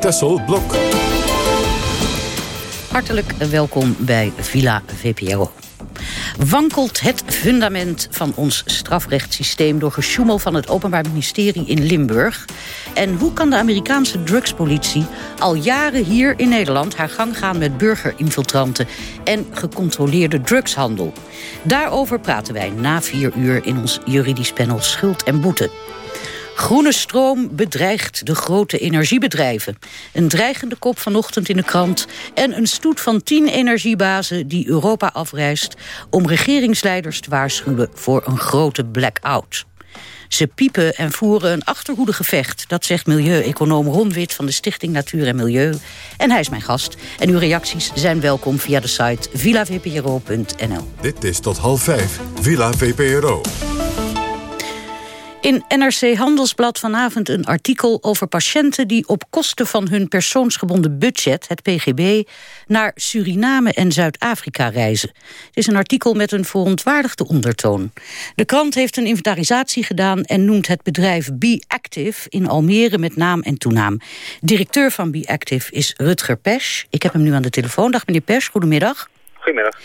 Tessel Blok. Hartelijk welkom bij Villa VPRO. Wankelt het fundament van ons strafrechtssysteem... door gesjoemel van het Openbaar Ministerie in Limburg? En hoe kan de Amerikaanse drugspolitie al jaren hier in Nederland... haar gang gaan met burgerinfiltranten en gecontroleerde drugshandel? Daarover praten wij na vier uur in ons juridisch panel Schuld en Boete. Groene stroom bedreigt de grote energiebedrijven. Een dreigende kop vanochtend in de krant... en een stoet van tien energiebazen die Europa afreist... om regeringsleiders te waarschuwen voor een grote blackout. Ze piepen en voeren een achterhoedegevecht. Dat zegt milieueconoom Ron Wit van de Stichting Natuur en Milieu. En hij is mijn gast. En uw reacties zijn welkom via de site villavpro.nl. Dit is tot half vijf. Villa VPRO. In NRC Handelsblad vanavond een artikel over patiënten... die op kosten van hun persoonsgebonden budget, het PGB... naar Suriname en Zuid-Afrika reizen. Het is een artikel met een verontwaardigde ondertoon. De krant heeft een inventarisatie gedaan... en noemt het bedrijf Be Active in Almere met naam en toenaam. Directeur van Be Active is Rutger Pesch. Ik heb hem nu aan de telefoon. Dag meneer Pesch, goedemiddag. Goedemiddag.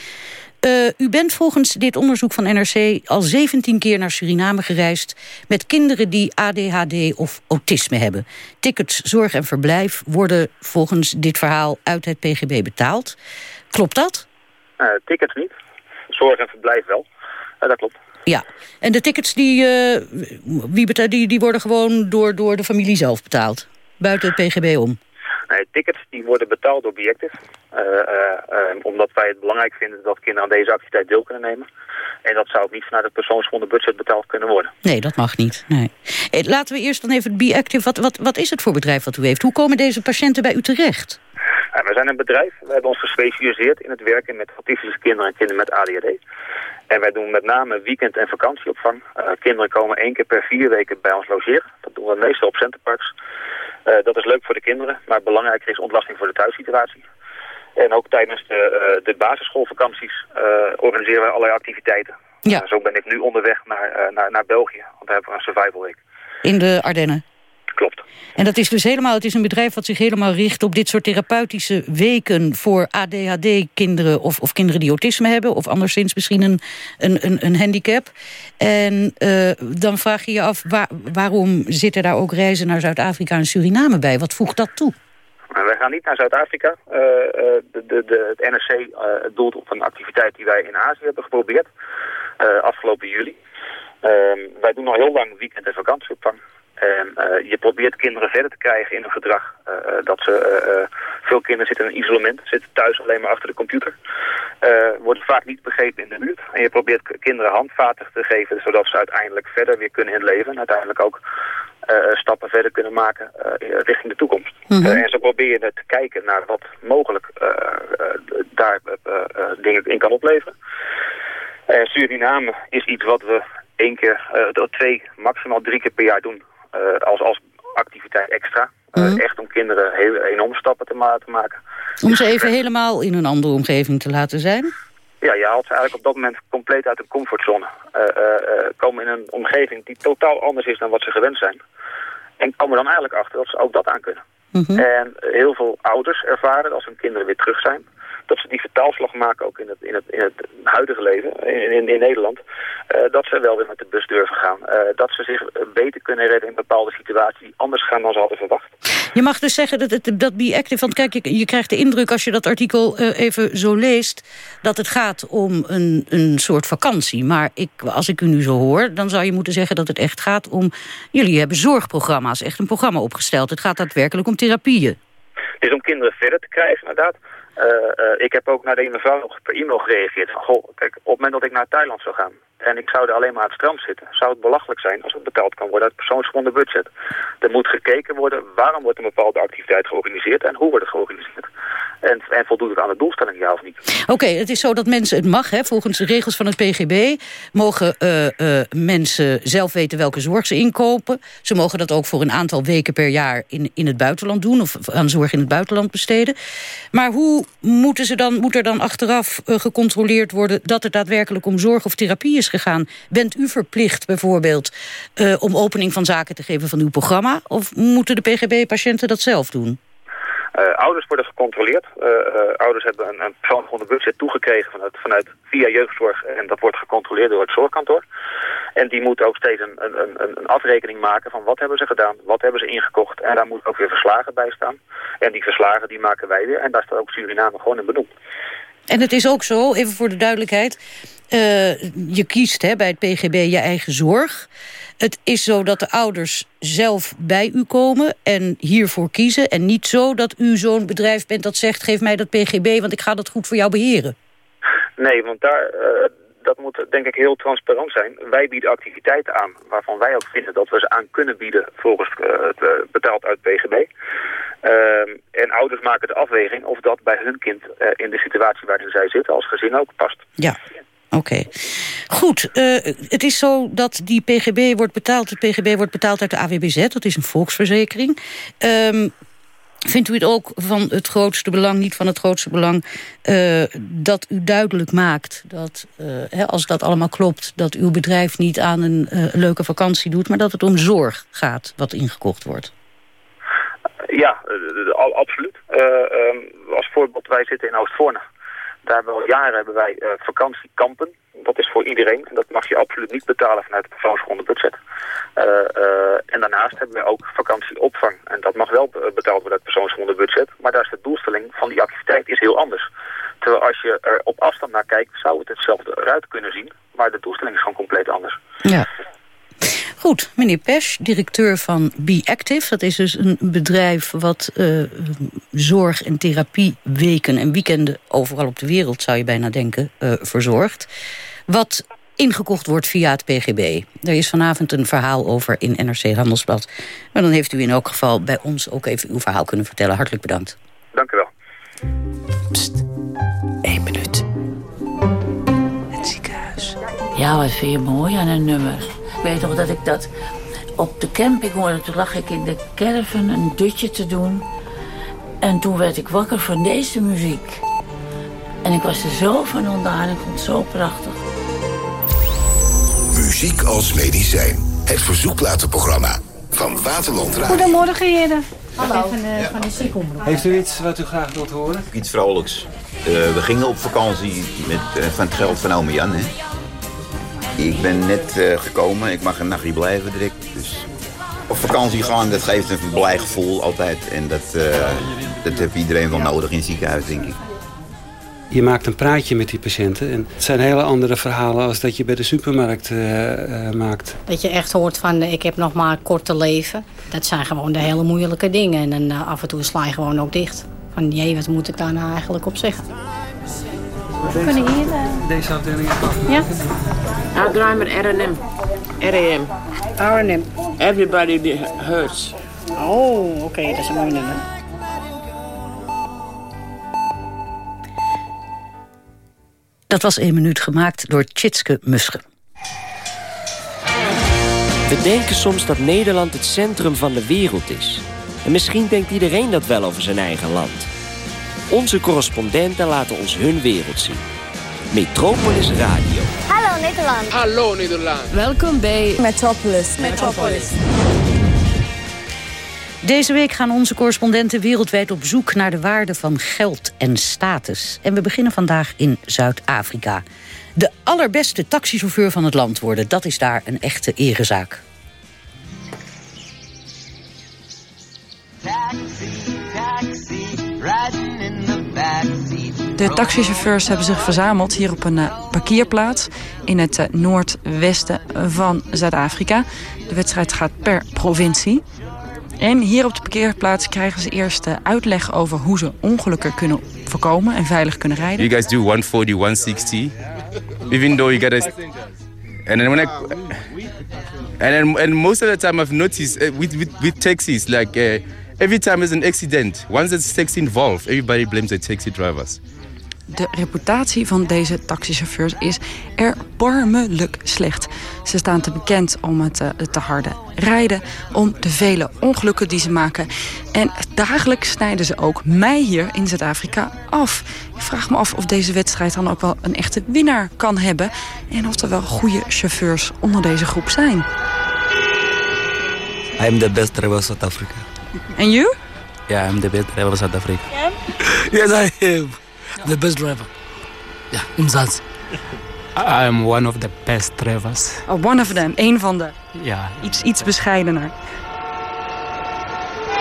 Uh, u bent volgens dit onderzoek van NRC al 17 keer naar Suriname gereisd... met kinderen die ADHD of autisme hebben. Tickets, zorg en verblijf worden volgens dit verhaal uit het PGB betaald. Klopt dat? Uh, tickets niet. Zorg en verblijf wel. Uh, dat klopt. Ja, en de tickets die, wie die, die worden gewoon door, door de familie zelf betaald? Buiten het PGB om? Nee, tickets die worden betaald door Biactive. Uh, uh, omdat wij het belangrijk vinden dat kinderen aan deze activiteit deel kunnen nemen. En dat zou ook niet vanuit het persoonsgebonden budget betaald kunnen worden. Nee, dat mag niet. Nee. Laten we eerst dan even Biactive. Wat, wat, wat is het voor bedrijf wat u heeft? Hoe komen deze patiënten bij u terecht? we zijn een bedrijf. We hebben ons gespecialiseerd in het werken met autistische kinderen en kinderen met ADHD. En wij doen met name weekend- en vakantieopvang. kinderen komen één keer per vier weken bij ons logeren. Dat doen we meestal op centerparks. Uh, dat is leuk voor de kinderen, maar belangrijker is ontlasting voor de thuissituatie. En ook tijdens de, uh, de basisschoolvakanties uh, organiseren wij allerlei activiteiten. Ja. zo ben ik nu onderweg naar, naar, naar België, want daar hebben we een survival week. In de Ardennen? Klopt. En dat is dus helemaal, het is een bedrijf wat zich helemaal richt op dit soort therapeutische weken voor ADHD-kinderen of, of kinderen die autisme hebben, of anderszins misschien een, een, een, een handicap. En uh, dan vraag je je af, waar, waarom zitten daar ook reizen naar Zuid-Afrika en Suriname bij? Wat voegt dat toe? Wij gaan niet naar Zuid-Afrika. Uh, de, de, de, het NRC uh, doelt op een activiteit die wij in Azië hebben geprobeerd. afgelopen juli. Ehm, wij doen al heel lang weekend- en vakantieopvang. En eh, je probeert kinderen verder te krijgen in hun gedrag. Eh, eh, dat ze, veel kinderen zitten in isolement, zitten thuis alleen maar achter de computer. Worden vaak niet begrepen in de buurt. En je probeert kinderen handvatig te geven, zodat ze uiteindelijk verder weer kunnen in het leven. En uiteindelijk ook stappen verder kunnen maken richting de toekomst. Mhm. En zo probeer je te kijken naar wat mogelijk daar dingen in kan opleveren. En Suriname is iets wat we één keer, twee, maximaal drie keer per jaar doen. Eh, als, als activiteit extra. Eh, Mhm. Echt om kinderen hele enorme stappen te, ma- te maken. Om ze even helemaal in een andere omgeving te laten zijn? Ja, je haalt ze eigenlijk op dat moment compleet uit de comfortzone. Eh, komen in een omgeving die totaal anders is dan wat ze gewend zijn. En komen dan eigenlijk achter dat ze ook dat aan kunnen. Mhm. En heel veel ouders ervaren als hun kinderen weer terug zijn... dat ze die vertaalslag maken ook in het, in het, in het huidige leven in, in, in Nederland. eh, dat ze wel weer met de bus durven gaan. eh, dat ze zich eh, beter kunnen redden in bepaalde situaties die anders gaan dan ze hadden verwacht. Je mag dus zeggen dat, het, dat Be Active... want kijk, je, je krijgt de indruk als je dat artikel even zo leest... dat het gaat om een, een soort vakantie. Maar ik, als ik u nu zo hoor, dan zou je moeten zeggen dat het echt gaat om... jullie hebben zorgprogramma's, echt een programma opgesteld. Het gaat daadwerkelijk om therapieën. Het is om kinderen verder te krijgen, inderdaad. Eh, eh, ik heb ook naar de mevrouw per e-mail gereageerd. Van, goh, kijk, op het moment dat ik naar Thailand zou gaan... en ik zou er alleen maar aan het strand zitten... zou het belachelijk zijn als het betaald kan worden uit persoonsgebonden budget. Er moet gekeken worden waarom wordt een bepaalde activiteit georganiseerd... en hoe wordt het georganiseerd. En, en voldoet het aan de doelstelling, ja of niet? Oké, het is zo dat mensen, het mag, hè, volgens de regels van het PGB... mogen eh, eh, mensen zelf weten welke zorg ze inkopen. Ze mogen dat ook voor een aantal weken per jaar in, in het buitenland doen... of aan zorg in het buitenland besteden. Maar hoe moeten ze dan, moet er dan achteraf eh, gecontroleerd worden... dat het daadwerkelijk om zorg of therapie is gegaan? Bent u verplicht bijvoorbeeld eh, om opening van zaken te geven van uw programma? Of moeten de PGB-patiënten dat zelf doen? Eh, ouders worden gecontroleerd. Eh, ouders hebben een, een persoonsgebonden budget toegekregen vanuit, vanuit via jeugdzorg. En dat wordt gecontroleerd door het zorgkantoor. En die moeten ook steeds een, een, een, een afrekening maken van wat hebben ze gedaan, wat hebben ze ingekocht. En daar moet ook weer verslagen bij staan. En die verslagen die maken wij weer. En daar staat ook Suriname gewoon in benoemd. En het is ook zo, even voor de duidelijkheid... eh, je kiest hè, bij het PGB je eigen zorg. Het is zo dat de ouders zelf bij u komen en hiervoor kiezen... en niet zo dat u zo'n bedrijf bent dat zegt... geef mij dat PGB, want ik ga dat goed voor jou beheren. Nee, want daar, eh, dat moet denk ik heel transparant zijn. Wij bieden activiteiten aan waarvan wij ook vinden dat we ze aan kunnen bieden volgens eh, het betaald uit PGB. Ehm, en ouders maken de afweging of dat bij hun kind in de situatie waarin zij zitten als gezin ook past. Ja, oké. Goed, eh, het is zo dat die PGB wordt betaald... het PGB wordt betaald uit de AWBZ, dat is een volksverzekering. Ehm, Vindt u het ook van het grootste belang, niet van het grootste belang... eh, dat u duidelijk maakt dat, eh, hè, als dat allemaal klopt... dat uw bedrijf niet aan een leuke vakantie doet... maar dat het om zorg gaat wat ingekocht wordt? Ja, absoluut. Eh, ehm, als voorbeeld, wij zitten in Oostvoorne. Daar hebben we al jaren hebben wij eh, vakantiekampen. Dat is voor iedereen. En dat mag je absoluut niet betalen vanuit het persoonsgebonden budget. Eh, eh, en daarnaast hebben we ook vakantieopvang. En dat mag wel be- betaald worden uit het persoonsgebonden budget. Maar daar is de doelstelling van die activiteit is heel anders. Terwijl als je er op afstand naar kijkt, zou het hetzelfde eruit kunnen zien. Maar de doelstelling is gewoon compleet anders. Ja. Goed, meneer Pesch, directeur van Be Active. Dat is dus een bedrijf wat eh, zorg- en therapieweken en weekenden... overal op de wereld, zou je bijna denken, eh, verzorgt. Wat ingekocht wordt via het PGB. Er is vanavond een verhaal over in NRC Handelsblad. Maar dan heeft u in elk geval bij ons ook even uw verhaal kunnen vertellen. Hartelijk bedankt. Dank u wel. Eén minuut. Ja, wat vind je mooi aan een nummer? Ik weet nog dat ik dat op de camping hoorde. Toen lag ik in de caravan een dutje te doen. En toen werd ik wakker van deze muziek. En ik was er zo van ondaan. Ik vond het zo prachtig. Muziek als medicijn. Het verzoekplatenprogramma van Waterland Radio. Goedemorgen, heren. Hallo. Even eh, van de ziekenhuis. Heeft u iets wat u graag wilt horen? Iets vrolijks. Eh, we gingen op vakantie met, eh, van het geld van ome Jan. Hè. Ik ben net eh, gekomen. Ik mag een nachtje blijven direct. Dus op vakantie gaan, dat geeft een blij gevoel altijd. En dat, eh, dat heeft iedereen wel nodig in het ziekenhuis, denk ik. je maakt een praatje met die patiënten. En het zijn hele andere verhalen als dat je bij de supermarkt uh, uh, maakt. Dat je echt hoort van ik heb nog maar kort te leven. Dat zijn gewoon de hele moeilijke dingen. En dan uh, af en toe sla je gewoon ook dicht. Van jee, wat moet ik daar nou eigenlijk op zeggen? We kunnen hier... Deze afdeling Ja? Draai met RNM. RAM. RNM. Everybody hurts. Oh, oké, okay, dat is een mooi nummer. Dat was één minuut gemaakt door Tjitske Musche. We denken soms dat Nederland het centrum van de wereld is. En misschien denkt iedereen dat wel over zijn eigen land. Onze correspondenten laten ons hun wereld zien. Metropolis Radio. Hallo Nederland. Hallo Nederland. Welkom bij Metropolis. Metropolis. Deze week gaan onze correspondenten wereldwijd op zoek naar de waarde van geld en status. En we beginnen vandaag in Zuid-Afrika. De allerbeste taxichauffeur van het land worden, dat is daar een echte erezaak. De taxichauffeurs hebben zich verzameld hier op een uh, parkeerplaats... in het uh, noordwesten van Zuid-Afrika. De wedstrijd gaat per provincie. En hier op de parkeerplaats krijgen ze eerst uh, uitleg over hoe ze ongelukken kunnen voorkomen en veilig kunnen rijden. You guys do 140, 160. Even though you gotta... And then when I... And, then, and most of the time I've noticed with, with, taxis, like every time there's an accident, once there's taxi involved, everybody blames the taxi drivers. De reputatie van deze taxichauffeurs is erbarmelijk slecht. Ze staan te bekend om het uh, te harde rijden, om de vele ongelukken die ze maken. En dagelijks snijden ze ook mij hier in Zuid-Afrika af. Ik vraag me af of deze wedstrijd dan ook wel een echte winnaar kan hebben... en of er wel goede chauffeurs onder deze groep zijn. I am the best driver of South Africa. En you? Yeah, I'm the best driver of South Africa. Yes, I am. The best driver. Ja, Mzansi. I am one of the best drivers. Oh, one of them. Eén van de. Ja. Iets, iets bescheidener.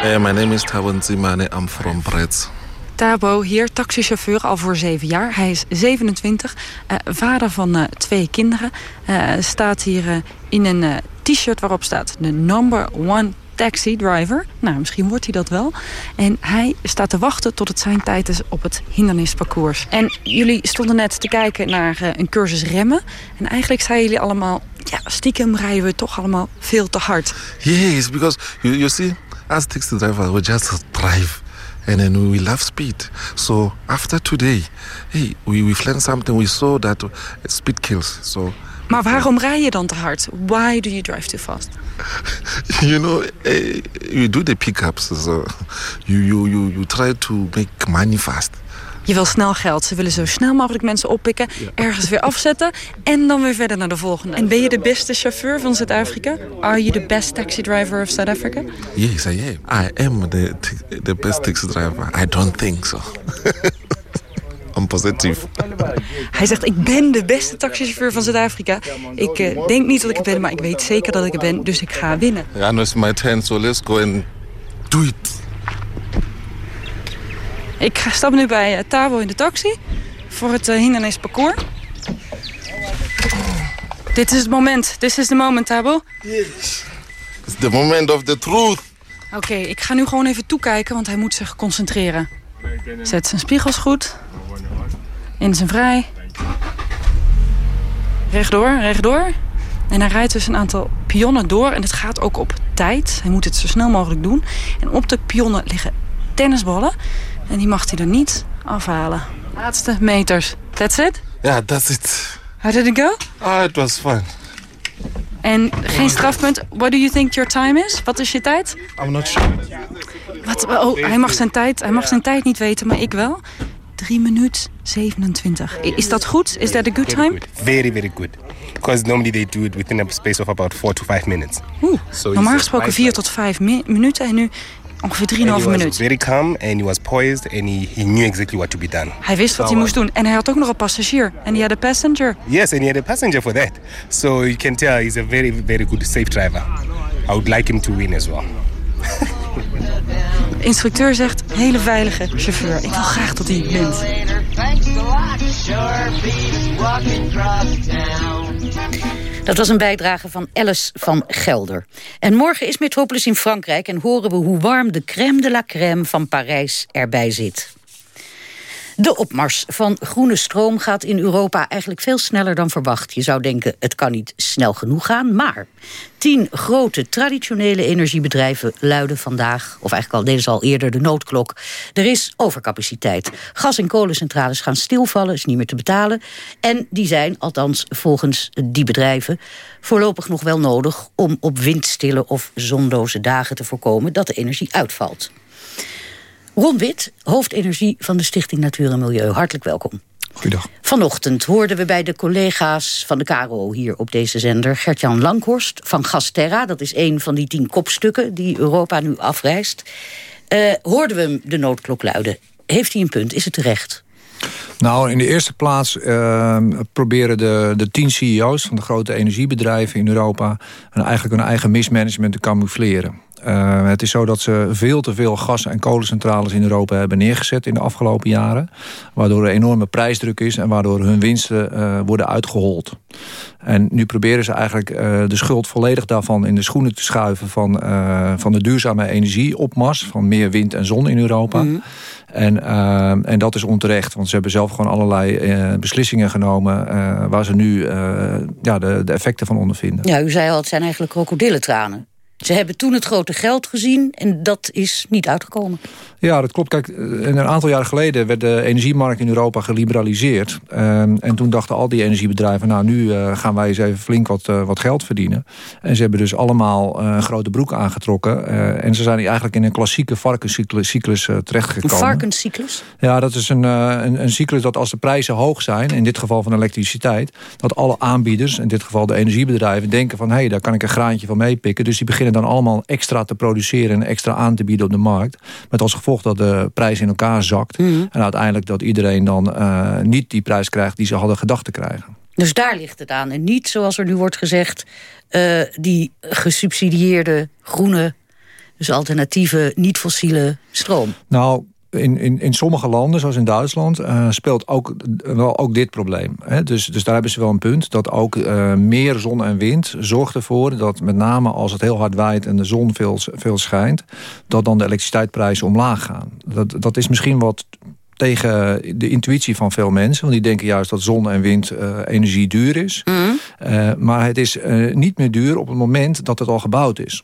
Hey, my name is Thabo Nzimane. I'm from Brits. Thabo, hier taxichauffeur al voor zeven jaar. Hij is 27, uh, vader van uh, twee kinderen. Uh, staat hier in een t-shirt waarop staat... de number one taxi driver. Nou, misschien wordt hij dat wel. En hij staat te wachten tot het zijn tijd is op het hindernisparcours. En jullie stonden net te kijken naar uh, een cursus remmen. En eigenlijk zeiden jullie allemaal... ja, stiekem rijden we toch allemaal veel te hard. Yes, because you, you see, as taxi driver, we just drive. And then we love speed. So after today, hey, we, we've learned something. We saw that speed kills. So maar waarom rij je dan te hard? Why do you drive too fast? You know, uh, you do the pickups. So you, you, you, you try to make money fast. Je wil snel geld. Ze willen zo snel mogelijk mensen oppikken, ja. ergens weer afzetten en dan weer verder naar de volgende. En ben je de beste chauffeur van Zuid-Afrika? Are you the best taxi driver of South Africa? Yes, I am. I am the, the best taxi driver. I don't think so. Positief. Hij zegt, ik ben de beste taxichauffeur van Zuid-Afrika. Ik uh, denk niet dat ik het ben, maar ik weet zeker dat ik het ben. Dus ik ga winnen. Ja, nu is my turn, so let's go and do it. Ik ga stap nu bij uh, Tabo in de taxi. Voor het uh, hindernisparcours. Dit is het moment. This is the moment, Tabo. Yes. It's the moment of the truth. Oké, okay, ik ga nu gewoon even toekijken, want hij moet zich concentreren. Zet zijn spiegels goed. In zijn vrij. Rechtdoor, rechtdoor. En hij rijdt dus een aantal pionnen door. En het gaat ook op tijd. Hij moet het zo snel mogelijk doen. En op de pionnen liggen tennisballen. En die mag hij er niet afhalen. Laatste meters. That's it? Ja, yeah, that's it. How did it go? Ah, it was fun. En geen strafpunt. What do you think your time is? Wat is je tijd? I'm not sure. Wat? Oh, hij mag zijn tijd, hij mag zijn tijd niet weten, maar ik wel. 3 minuten 27. Is dat goed? Is that a good time? Very, very good. Because normally they do it within a space of about 4 to 5 minutes. Oeh, so normaal gesproken 4 tot 5 mi minuten en nu ongeveer 3,5 minuten. Very calm and he was poised and he, he knew exactly what to be done. Hij wist wat hij moest doen en hij had ook nog een passagier. En hij had een passenger. Yes, and he had a passenger for that. So you can tell he's a very, very good safe driver. I would like him to win as well. De instructeur zegt, hele veilige chauffeur. Ik wil graag dat across town. Dat was een bijdrage van Alice van Gelder. En morgen is Metropolis in Frankrijk en horen we hoe warm de crème de la crème van Parijs erbij zit. De opmars van groene stroom gaat in Europa eigenlijk veel sneller dan verwacht. Je zou denken, het kan niet snel genoeg gaan, maar... tien grote traditionele energiebedrijven luiden vandaag... of eigenlijk al deden ze al eerder de noodklok. Er is overcapaciteit. Gas- en kolencentrales gaan stilvallen, is niet meer te betalen. En die zijn, althans volgens die bedrijven... voorlopig nog wel nodig om op windstille of zonloze dagen te voorkomen... dat de energie uitvalt. Ron Wit, hoofdenergie van de Stichting Natuur en Milieu. Hartelijk welkom. Goedendag. Vanochtend hoorden we bij de collega's van de KRO hier op deze zender... Gert-Jan Langhorst van Gasterra. Dat is een van die tien kopstukken die Europa nu afreist. Uh, hoorden we hem de noodklok luiden. Heeft hij een punt? Is het terecht? Nou, in de eerste plaats uh, proberen de, de tien CEO's van de grote energiebedrijven in Europa... Eigenlijk hun eigen mismanagement te camoufleren. Uh, het is zo dat ze veel te veel gas- en kolencentrales in Europa hebben neergezet in de afgelopen jaren. Waardoor er enorme prijsdruk is en waardoor hun winsten uh, worden uitgehold. En nu proberen ze eigenlijk uh, de schuld volledig daarvan in de schoenen te schuiven van, van de duurzame energieopmars. Van meer wind en zon in Europa. Mm. En, en dat is onterecht, want ze hebben zelf gewoon allerlei beslissingen genomen... waar ze nu ja, de, de effecten van ondervinden. Ja, u zei al, het zijn eigenlijk krokodillentranen. Ze hebben toen het grote geld gezien en dat is niet uitgekomen. Ja, dat klopt. Kijk, een aantal jaar geleden werd de energiemarkt in Europa geliberaliseerd. Um, en toen dachten al die energiebedrijven... nou, nu uh, gaan wij eens even flink wat, uh, wat geld verdienen. En ze hebben dus allemaal uh, een grote broek aangetrokken. en ze zijn eigenlijk in een klassieke varkenscyclus terechtgekomen. Een varkenscyclus? Ja, dat is een, een, een cyclus dat als de prijzen hoog zijn... in dit geval van elektriciteit... dat alle aanbieders, in dit geval de energiebedrijven... denken van, hé, hey, daar kan ik een graantje van meepikken. Dus die beginnen dan allemaal extra te produceren... en extra aan te bieden op de markt. Met als gevolg dat de prijs in elkaar zakt. Mm. En uiteindelijk dat iedereen dan uh, niet die prijs krijgt die ze hadden gedacht te krijgen. Dus daar ligt het aan. En niet, zoals er nu wordt gezegd... Uh, die gesubsidieerde groene, dus alternatieve, niet-fossiele stroom. Nou, in, in, in sommige landen, zoals in Duitsland, uh, speelt ook, wel ook dit probleem. Hè? Dus, dus daar hebben ze wel een punt. Dat ook uh, meer zon en wind zorgt ervoor dat met name als het heel hard waait en de zon veel, veel schijnt, dat dan de elektriciteitsprijzen omlaag gaan. Dat, dat is misschien wat tegen de intuïtie van veel mensen. Want die denken juist dat zon en wind uh, energie duur is. Mm. Uh, maar het is niet meer duur op het moment dat het al gebouwd is.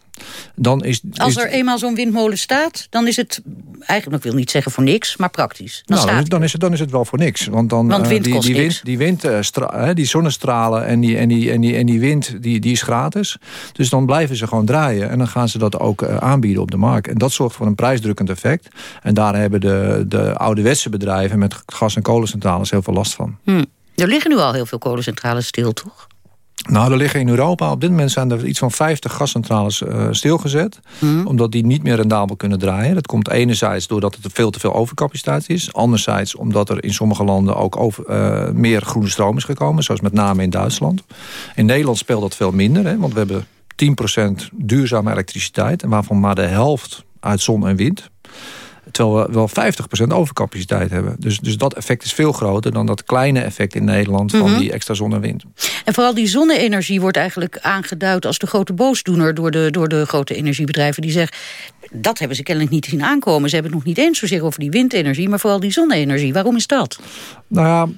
Dan is, Als er eenmaal zo'n windmolen staat, dan is het eigenlijk, ik wil niet zeggen voor niks, maar praktisch. Dan, nou, dan, dan, is het, dan is het wel voor niks. Want, dan, Want wind die, kost die, wind, die, wind, uh, die zonnestralen en die, en die, en die, en die wind, die, die is gratis. Dus dan blijven ze gewoon draaien. En dan gaan ze dat ook uh, aanbieden op de markt. En dat zorgt voor een prijsdrukkend effect. En daar hebben de, de ouderwetse bedrijven met gas- en kolencentrales heel veel last van. Hm. Er liggen nu al heel veel kolencentrales stil, toch? Nou, er liggen in Europa op dit moment zijn er iets van 50 gascentrales uh, stilgezet. Mm. Omdat die niet meer rendabel kunnen draaien. Dat komt enerzijds doordat er veel te veel overcapaciteit is. Anderzijds omdat er in sommige landen ook over, uh, meer groene stroom is gekomen. Zoals met name in Duitsland. In Nederland speelt dat veel minder. Hè, want we hebben 10% duurzame elektriciteit. En waarvan maar de helft uit zon en wind. Terwijl we wel 50% overcapaciteit hebben. Dus, dus dat effect is veel groter dan dat kleine effect in Nederland... van mm -hmm. die extra zon en wind. En vooral die zonne-energie wordt eigenlijk aangeduid... als de grote boosdoener door de, door de grote energiebedrijven. Die zeggen, dat hebben ze kennelijk niet zien aankomen. Ze hebben het nog niet eens zozeer over die windenergie... maar vooral die zonne-energie. Waarom is dat? Nou ja,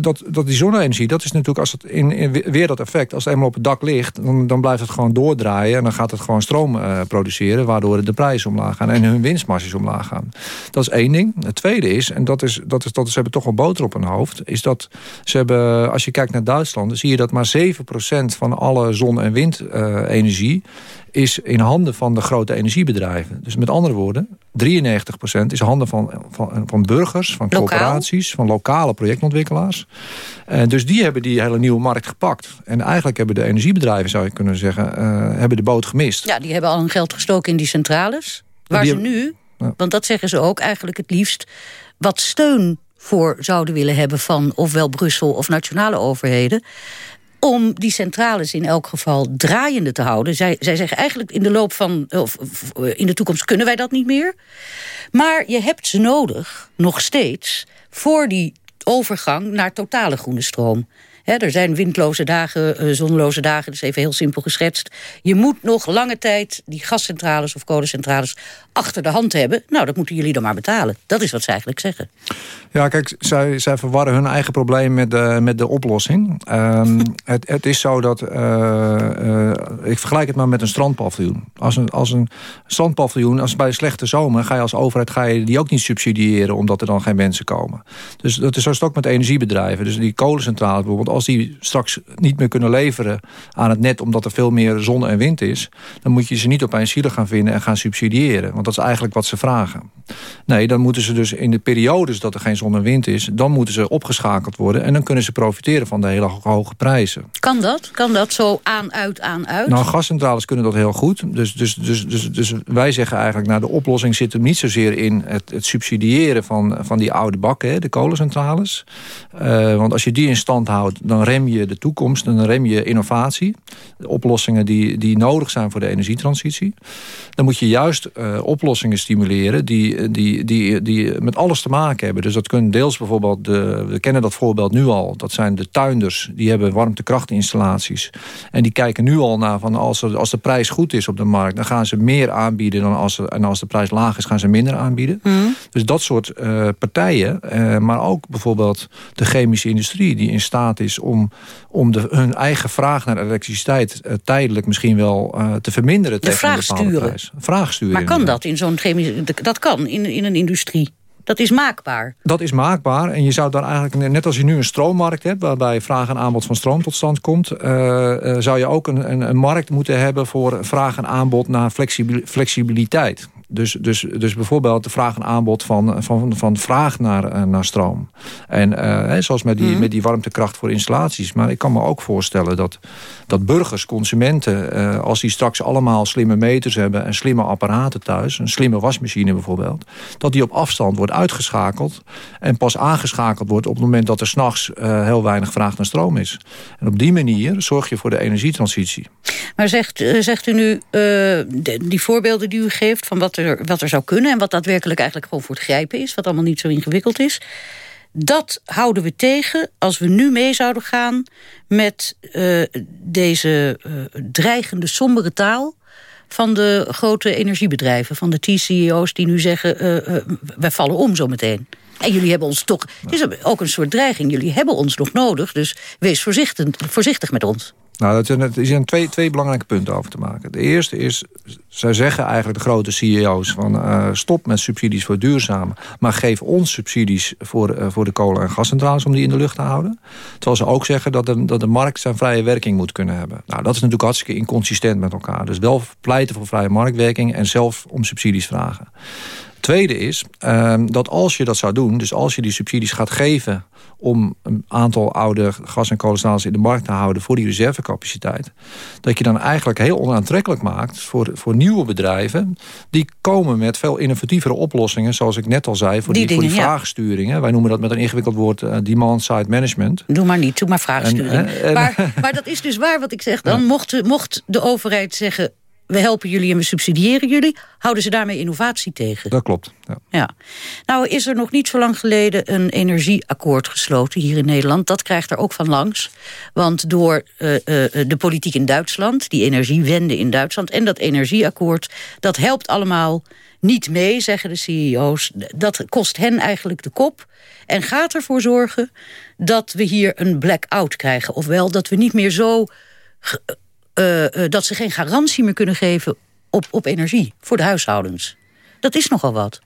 dat, dat die zonne-energie, dat is natuurlijk als het in, weer dat effect. Als het eenmaal op het dak ligt, dan, dan blijft het gewoon doordraaien... en dan gaat het gewoon stroom uh, produceren... waardoor de prijzen omlaag gaan en hun winstmarges omlaag gaan. Dat is één ding. Het tweede is, en dat is, dat is dat ze hebben toch wel boter op hun hoofd... is dat ze hebben, als je kijkt naar Duitsland... dan zie je dat maar 7% van alle zon- en windenergie... Is in handen van de grote energiebedrijven. Dus met andere woorden, 93% is in handen van, van, van burgers, van Lokaal? corporaties... van lokale projectontwikkelaars. En dus die hebben die hele nieuwe markt gepakt. En eigenlijk hebben de energiebedrijven, zou je kunnen zeggen... Uh, hebben de boot gemist. Ja, die hebben al hun geld gestoken in die centrales. Waar die ze nu, ja. want dat zeggen ze ook eigenlijk het liefst... wat steun voor zouden willen hebben van ofwel Brussel of nationale overheden om die centrales in elk geval draaiende te houden. Zij, zij zeggen eigenlijk in de loop van, of, in de toekomst kunnen wij dat niet meer. Maar je hebt ze nodig, nog steeds, voor die overgang naar totale groene stroom. Er zijn windloze dagen, uh, zonloze dagen, dus even heel simpel geschetst. Je moet nog lange tijd die gascentrales of kolencentrales achter de hand hebben. Nou, dat moeten jullie dan maar betalen. Dat is wat ze eigenlijk zeggen. Ja, kijk, zij, zij verwarren hun eigen probleem met de, met de oplossing. Ehm, het, het is zo dat... Uh, ik vergelijk het maar met een strandpaviljoen. Als een, als een strandpaviljoen, als bij een slechte zomer... ga je als overheid ga je die ook niet subsidiëren... omdat er dan geen mensen komen. Dus dat is zo ook met energiebedrijven. Dus die kolencentrales bijvoorbeeld... als die straks niet meer kunnen leveren aan het net... omdat er veel meer zon en wind is... dan moet je ze niet opeens zielig gaan vinden en gaan subsidiëren. Want dat is eigenlijk wat ze vragen. Nee, dan moeten ze dus in de periodes dat er geen zon en wind is... dan moeten ze opgeschakeld worden... en dan kunnen ze profiteren van de hele hoge prijzen. Kan dat? Kan dat zo aan, uit, aan, uit? Nou, gascentrales kunnen dat heel goed. Dus, dus, dus, dus, dus wij zeggen eigenlijk... nou, de oplossing zit hem niet zozeer in het, het subsidiëren van, van die oude bakken... Hè, de kolencentrales. Uh, want als je die in stand houdt, dan rem je de toekomst... en dan rem je innovatie. De oplossingen die, die nodig zijn voor de energietransitie. Dan moet je juist uh, oplossingen stimuleren... die, die, die, die met alles te maken hebben. Dus dat kunnen deels bijvoorbeeld... De, we kennen dat voorbeeld nu al. Dat zijn de tuinders. Die hebben warmtekrachtinstallaties. En die kijken nu al naar van als, er, als de prijs goed is op de markt... dan gaan ze meer aanbieden dan als, er, en als de prijs laag is... gaan ze minder aanbieden. Mm. Dus dat soort uh, partijen. Uh, maar ook bijvoorbeeld de chemische industrie... die in staat is om, om de, hun eigen vraag naar elektriciteit... Uh, tijdelijk misschien wel te verminderen. De tegen vraag een bepaalde sturen. prijs. Vraag sturen. Maar kan dat in zo'n chemische... Dat kan in, in een industrie. Dat is maakbaar. Dat is maakbaar. En je zou dan eigenlijk, net als je nu een stroommarkt hebt... waarbij vraag en aanbod van stroom tot stand komt... Uh, uh, zou je ook een, een, een, markt moeten hebben voor vraag en aanbod naar flexibiliteit. Dus, dus, dus bijvoorbeeld de vraag en aanbod van, van, van vraag naar, naar stroom. En uh, zoals met die, mm. met die warmtekracht voor installaties. Maar ik kan me ook voorstellen dat, dat burgers, consumenten... Uh, als die straks allemaal slimme meters hebben... en slimme apparaten thuis, een slimme wasmachine bijvoorbeeld... dat die op afstand wordt uitgeschakeld... en pas aangeschakeld wordt op het moment dat er s'nachts heel weinig vraag naar stroom is. En op die manier zorg je voor de energietransitie. Maar zegt, zegt u nu de, die voorbeelden die u geeft... van wat wat er zou kunnen en wat daadwerkelijk eigenlijk gewoon voor het grijpen is... wat allemaal niet zo ingewikkeld is... Dat houden we tegen als we nu mee zouden gaan met uh, deze uh, dreigende, sombere taal van de grote energiebedrijven, van de T-CEO's die nu zeggen, uh, wij vallen om zo meteen. En jullie hebben ons toch, het is ook een soort dreiging, jullie hebben ons nog nodig, dus wees voorzichtig, voorzichtig met ons. Nou, er zijn twee, twee belangrijke punten over te maken. De eerste is, zij zeggen eigenlijk de grote CEO's... van uh, stop met subsidies voor duurzame... maar geef ons subsidies voor, uh, voor de kolen- en gascentrales... om die in de lucht te houden. Terwijl ze ook zeggen dat de, dat de markt zijn vrije werking moet kunnen hebben. Nou, dat is natuurlijk hartstikke inconsistent met elkaar. Dus wel pleiten voor vrije marktwerking... en zelf om subsidies vragen. Tweede is uh, dat als je dat zou doen... dus als je die subsidies gaat geven om een aantal oude gas- en kolencentrales in de markt te houden voor die reservecapaciteit. Dat je dan eigenlijk heel onaantrekkelijk maakt voor, voor nieuwe bedrijven. Die komen met veel innovatievere oplossingen, zoals ik net al zei, voor die, die, dingen, voor die vraagsturing. Ja. Wij noemen dat met een ingewikkeld woord uh, demand-side management. Doe maar niet, doe maar vraagsturing. En, en, maar, maar, dat is dus waar wat ik zeg. Dan ja. mocht, mocht de overheid zeggen we helpen jullie en we subsidiëren jullie... houden ze daarmee innovatie tegen. Dat klopt, ja. ja. Nou is er nog niet zo lang geleden een energieakkoord gesloten hier in Nederland. Dat krijgt er ook van langs. Want door uh, uh, de politiek in Duitsland, die energiewende in Duitsland... en dat energieakkoord, dat helpt allemaal niet mee, zeggen de CEO's. Dat kost hen eigenlijk de kop en gaat ervoor zorgen... dat we hier een blackout krijgen. Ofwel dat we niet meer zo uh, uh, dat ze geen garantie meer kunnen geven op, op energie voor de huishoudens. Dat is nogal wat.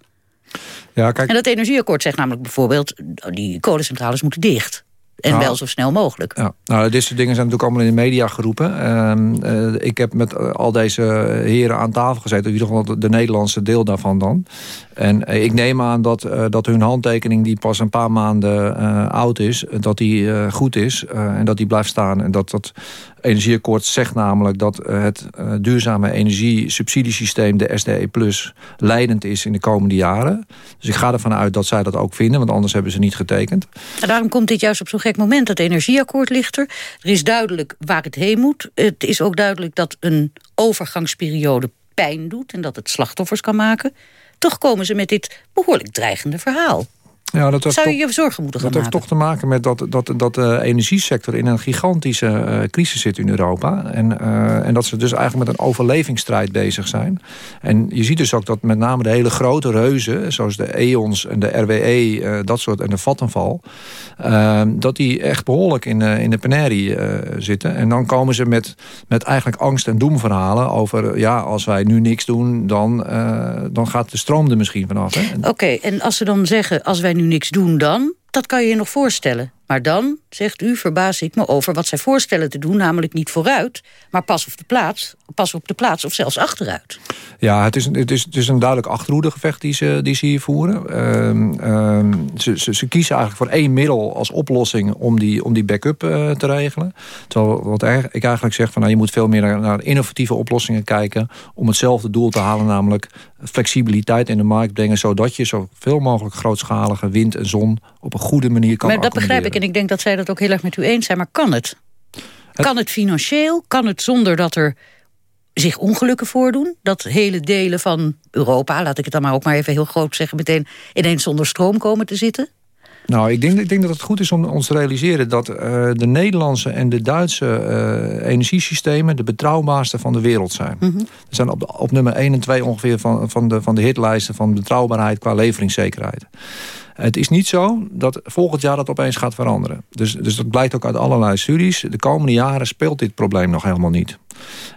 Ja, kijk... En dat energieakkoord zegt namelijk bijvoorbeeld... die kolencentrales moeten dicht. En nou, wel zo snel mogelijk. Ja. Nou, dit soort dingen zijn natuurlijk allemaal in de media geroepen. Uh, uh, ik heb met al deze heren aan tafel gezeten. In ieder geval de Nederlandse deel daarvan dan. En uh, ik neem aan dat, dat hun handtekening... die pas een paar maanden oud is... dat die goed is en dat die blijft staan. En dat dat energieakkoord zegt namelijk... dat het duurzame energiesubsidiesysteem, de SDE+, leidend is in de komende jaren. Dus ik ga ervan uit dat zij dat ook vinden... want anders hebben ze niet getekend. En daarom komt dit juist op zo'n gek moment. Het energieakkoord ligt er. Er is duidelijk waar het heen moet. Het is ook duidelijk dat een overgangsperiode pijn doet... en dat het slachtoffers kan maken. Toch komen ze met dit behoorlijk dreigende verhaal. Ja, dat Zou je je zorgen moeten gaan Dat heeft toch te maken met dat, dat, dat de energiesector in een gigantische eh, crisis zit in Europa. En, eh, en dat ze dus eigenlijk met een overlevingsstrijd bezig zijn. En je ziet dus ook dat met name de hele grote reuzen, zoals de E.ON's en de RWE, eh, dat soort, en de Vattenval, eh, dat die echt behoorlijk in, eh, in de penarie eh, zitten. En dan komen ze met, met eigenlijk angst- en doemverhalen over, ja, als wij nu niks doen, dan, eh, dan gaat de stroom er misschien vanaf. Oké, en als ze dan zeggen, als wij nu niks doen dan... dat kan je je nog voorstellen. Maar dan, zegt u, verbaas ik me over wat zij voorstellen te doen... namelijk niet vooruit, maar pas op de plaats, pas op de plaats of zelfs achteruit. Ja, het is, een- het is, het is een duidelijk achterhoedegevecht die ze, die ze hier voeren. Ehm, ehm, ze, ze, ze kiezen eigenlijk voor één middel als oplossing om die, om die backup eh, te regelen. Terwijl wat er- ik eigenlijk zeg, van, nou, je moet veel meer naar, naar innovatieve oplossingen kijken... om hetzelfde doel te halen, namelijk flexibiliteit in de markt brengen... zodat je zoveel mogelijk grootschalige wind en zon op een goede manier kan maar dat begrijp ik. En ik denk dat zij dat ook heel erg met u eens zijn. Maar kan het? Kan het financieel? Kan het zonder dat er zich ongelukken voordoen? Dat hele delen van Europa, laat ik het dan maar ook maar even heel groot zeggen... meteen ineens zonder stroom komen te zitten? Nou, ik denk, ik denk dat het goed is om ons te realiseren... dat eh, de Nederlandse en de Duitse eh, energiesystemen... de betrouwbaarste van de wereld zijn. Mhm. We zijn op, op nummer 1 en 2 ongeveer van, van, de, van de hitlijsten... van betrouwbaarheid qua leveringszekerheid. Het is niet zo dat volgend jaar dat opeens gaat veranderen. Dus, dus dat blijkt ook uit allerlei studies. De komende jaren speelt dit probleem nog helemaal niet.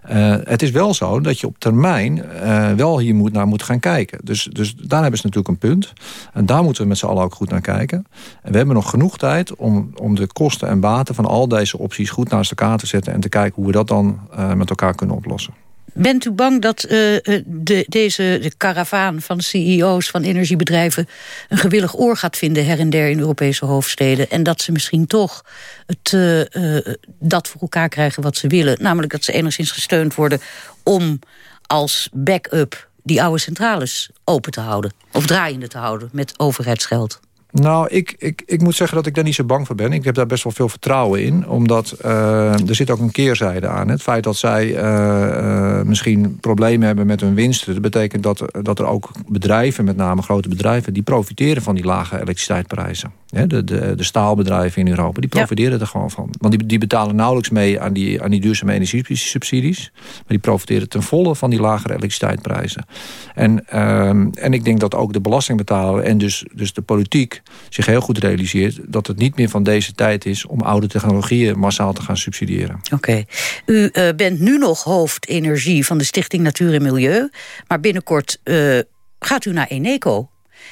Eh, het is wel zo dat je op termijn eh, wel hier moet, naar moet gaan kijken. Dus, dus daar hebben ze natuurlijk een punt. En daar moeten we met z'n allen ook goed naar kijken. En we hebben nog genoeg tijd om, om de kosten en baten van al deze opties goed naast elkaar te zetten... en te kijken hoe we dat dan eh, met elkaar kunnen oplossen. Bent u bang dat eh, eh, de, deze de karavaan van CEO's van energiebedrijven... een gewillig oor gaat vinden her en der in Europese hoofdsteden... en dat ze misschien toch het, eh, dat voor elkaar krijgen wat ze willen? Namelijk dat ze enigszins gesteund worden om als backup... die oude centrales open te houden of draaiende te houden met overheidsgeld. Nou, ik, ik, ik moet zeggen dat ik daar niet zo bang voor ben. Ik heb daar best wel veel vertrouwen in. Omdat eh, er zit ook een keerzijde aan. Het feit dat zij eh, eh, misschien problemen hebben met hun winsten... dat betekent dat, dat er ook bedrijven, met name grote bedrijven... die profiteren van die lage elektriciteitsprijzen. De, de, de staalbedrijven in Europa, die profiteren er gewoon van. Want die, die betalen nauwelijks mee aan die, aan die duurzame energiesubsidies. Maar die profiteren ten volle van die lagere elektriciteitsprijzen. En, ehm, en ik denk dat ook de belastingbetaler en dus, dus de politiek zich heel goed realiseert... dat het niet meer van deze tijd is om oude technologieën massaal te gaan subsidiëren. Oké. U eh, bent nu nog hoofd energie van de Stichting Natuur en Milieu. Maar binnenkort eh, gaat u naar Eneco.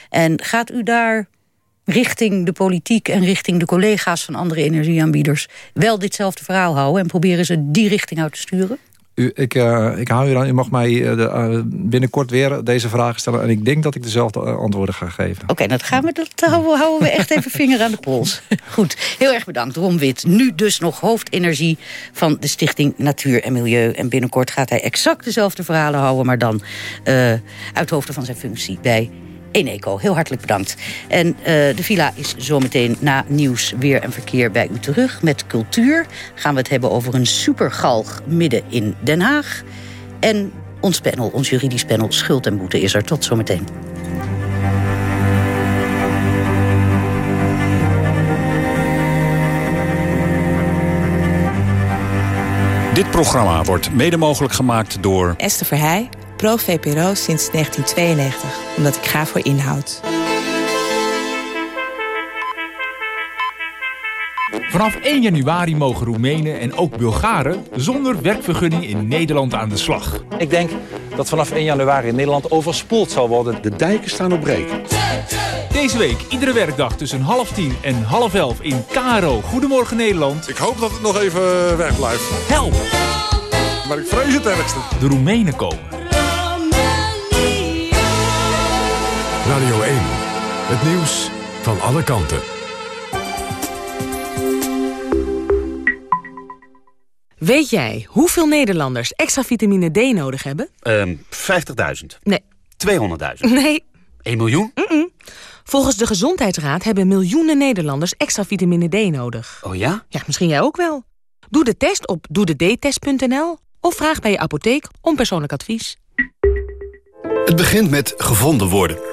En gaat u daar richting de politiek en richting de collega's van andere energieaanbieders... wel ditzelfde verhaal houden en proberen ze die richting uit te sturen? U, ik, eh, ik hou u aan. U mag mij eh, eh, binnenkort weer deze vragen stellen. En ik denk dat ik dezelfde antwoorden ga geven. Oké, dat gaan we, dat houden, houden we echt even vinger aan de pols. Goed, heel erg bedankt. Ron Wit, nu dus nog hoofdenergie van de Stichting Natuur en Milieu. En binnenkort gaat hij exact dezelfde verhalen houden... maar dan uh, uit hoofde van zijn functie bij Eneco. Heel hartelijk bedankt. En uh, de villa is zometeen na nieuws, weer en verkeer bij u terug. Met cultuur gaan we het hebben over een supergalg midden in Den Haag. En ons panel, ons juridisch panel Schuld en Boete is er. Tot zometeen. Dit programma wordt mede mogelijk gemaakt door... Esther Verheij, pro-VPRO sinds 1992, omdat ik ga voor inhoud. Vanaf 1 januari mogen Roemenen en ook Bulgaren zonder werkvergunning in Nederland aan de slag. Ik denk dat vanaf 1 januari in Nederland overspoeld zal worden. De dijken staan op breek. Deze week, iedere werkdag tussen half tien en half elf in Karo. Goedemorgen Nederland. Ik hoop dat het nog even weg blijft. Help! Maar ik vrees het ergste. De Roemenen komen. Radio 1. Het nieuws van alle kanten. Weet jij hoeveel Nederlanders extra vitamine D nodig hebben? Um, 50.000. Nee. 200.000. Nee. 1 miljoen? Mm -mm. Volgens de Gezondheidsraad hebben miljoenen Nederlanders extra vitamine D nodig. Oh ja? Ja, misschien jij ook wel. Doe de test op doedetest.nl of vraag bij je apotheek om persoonlijk advies. Het begint met gevonden worden.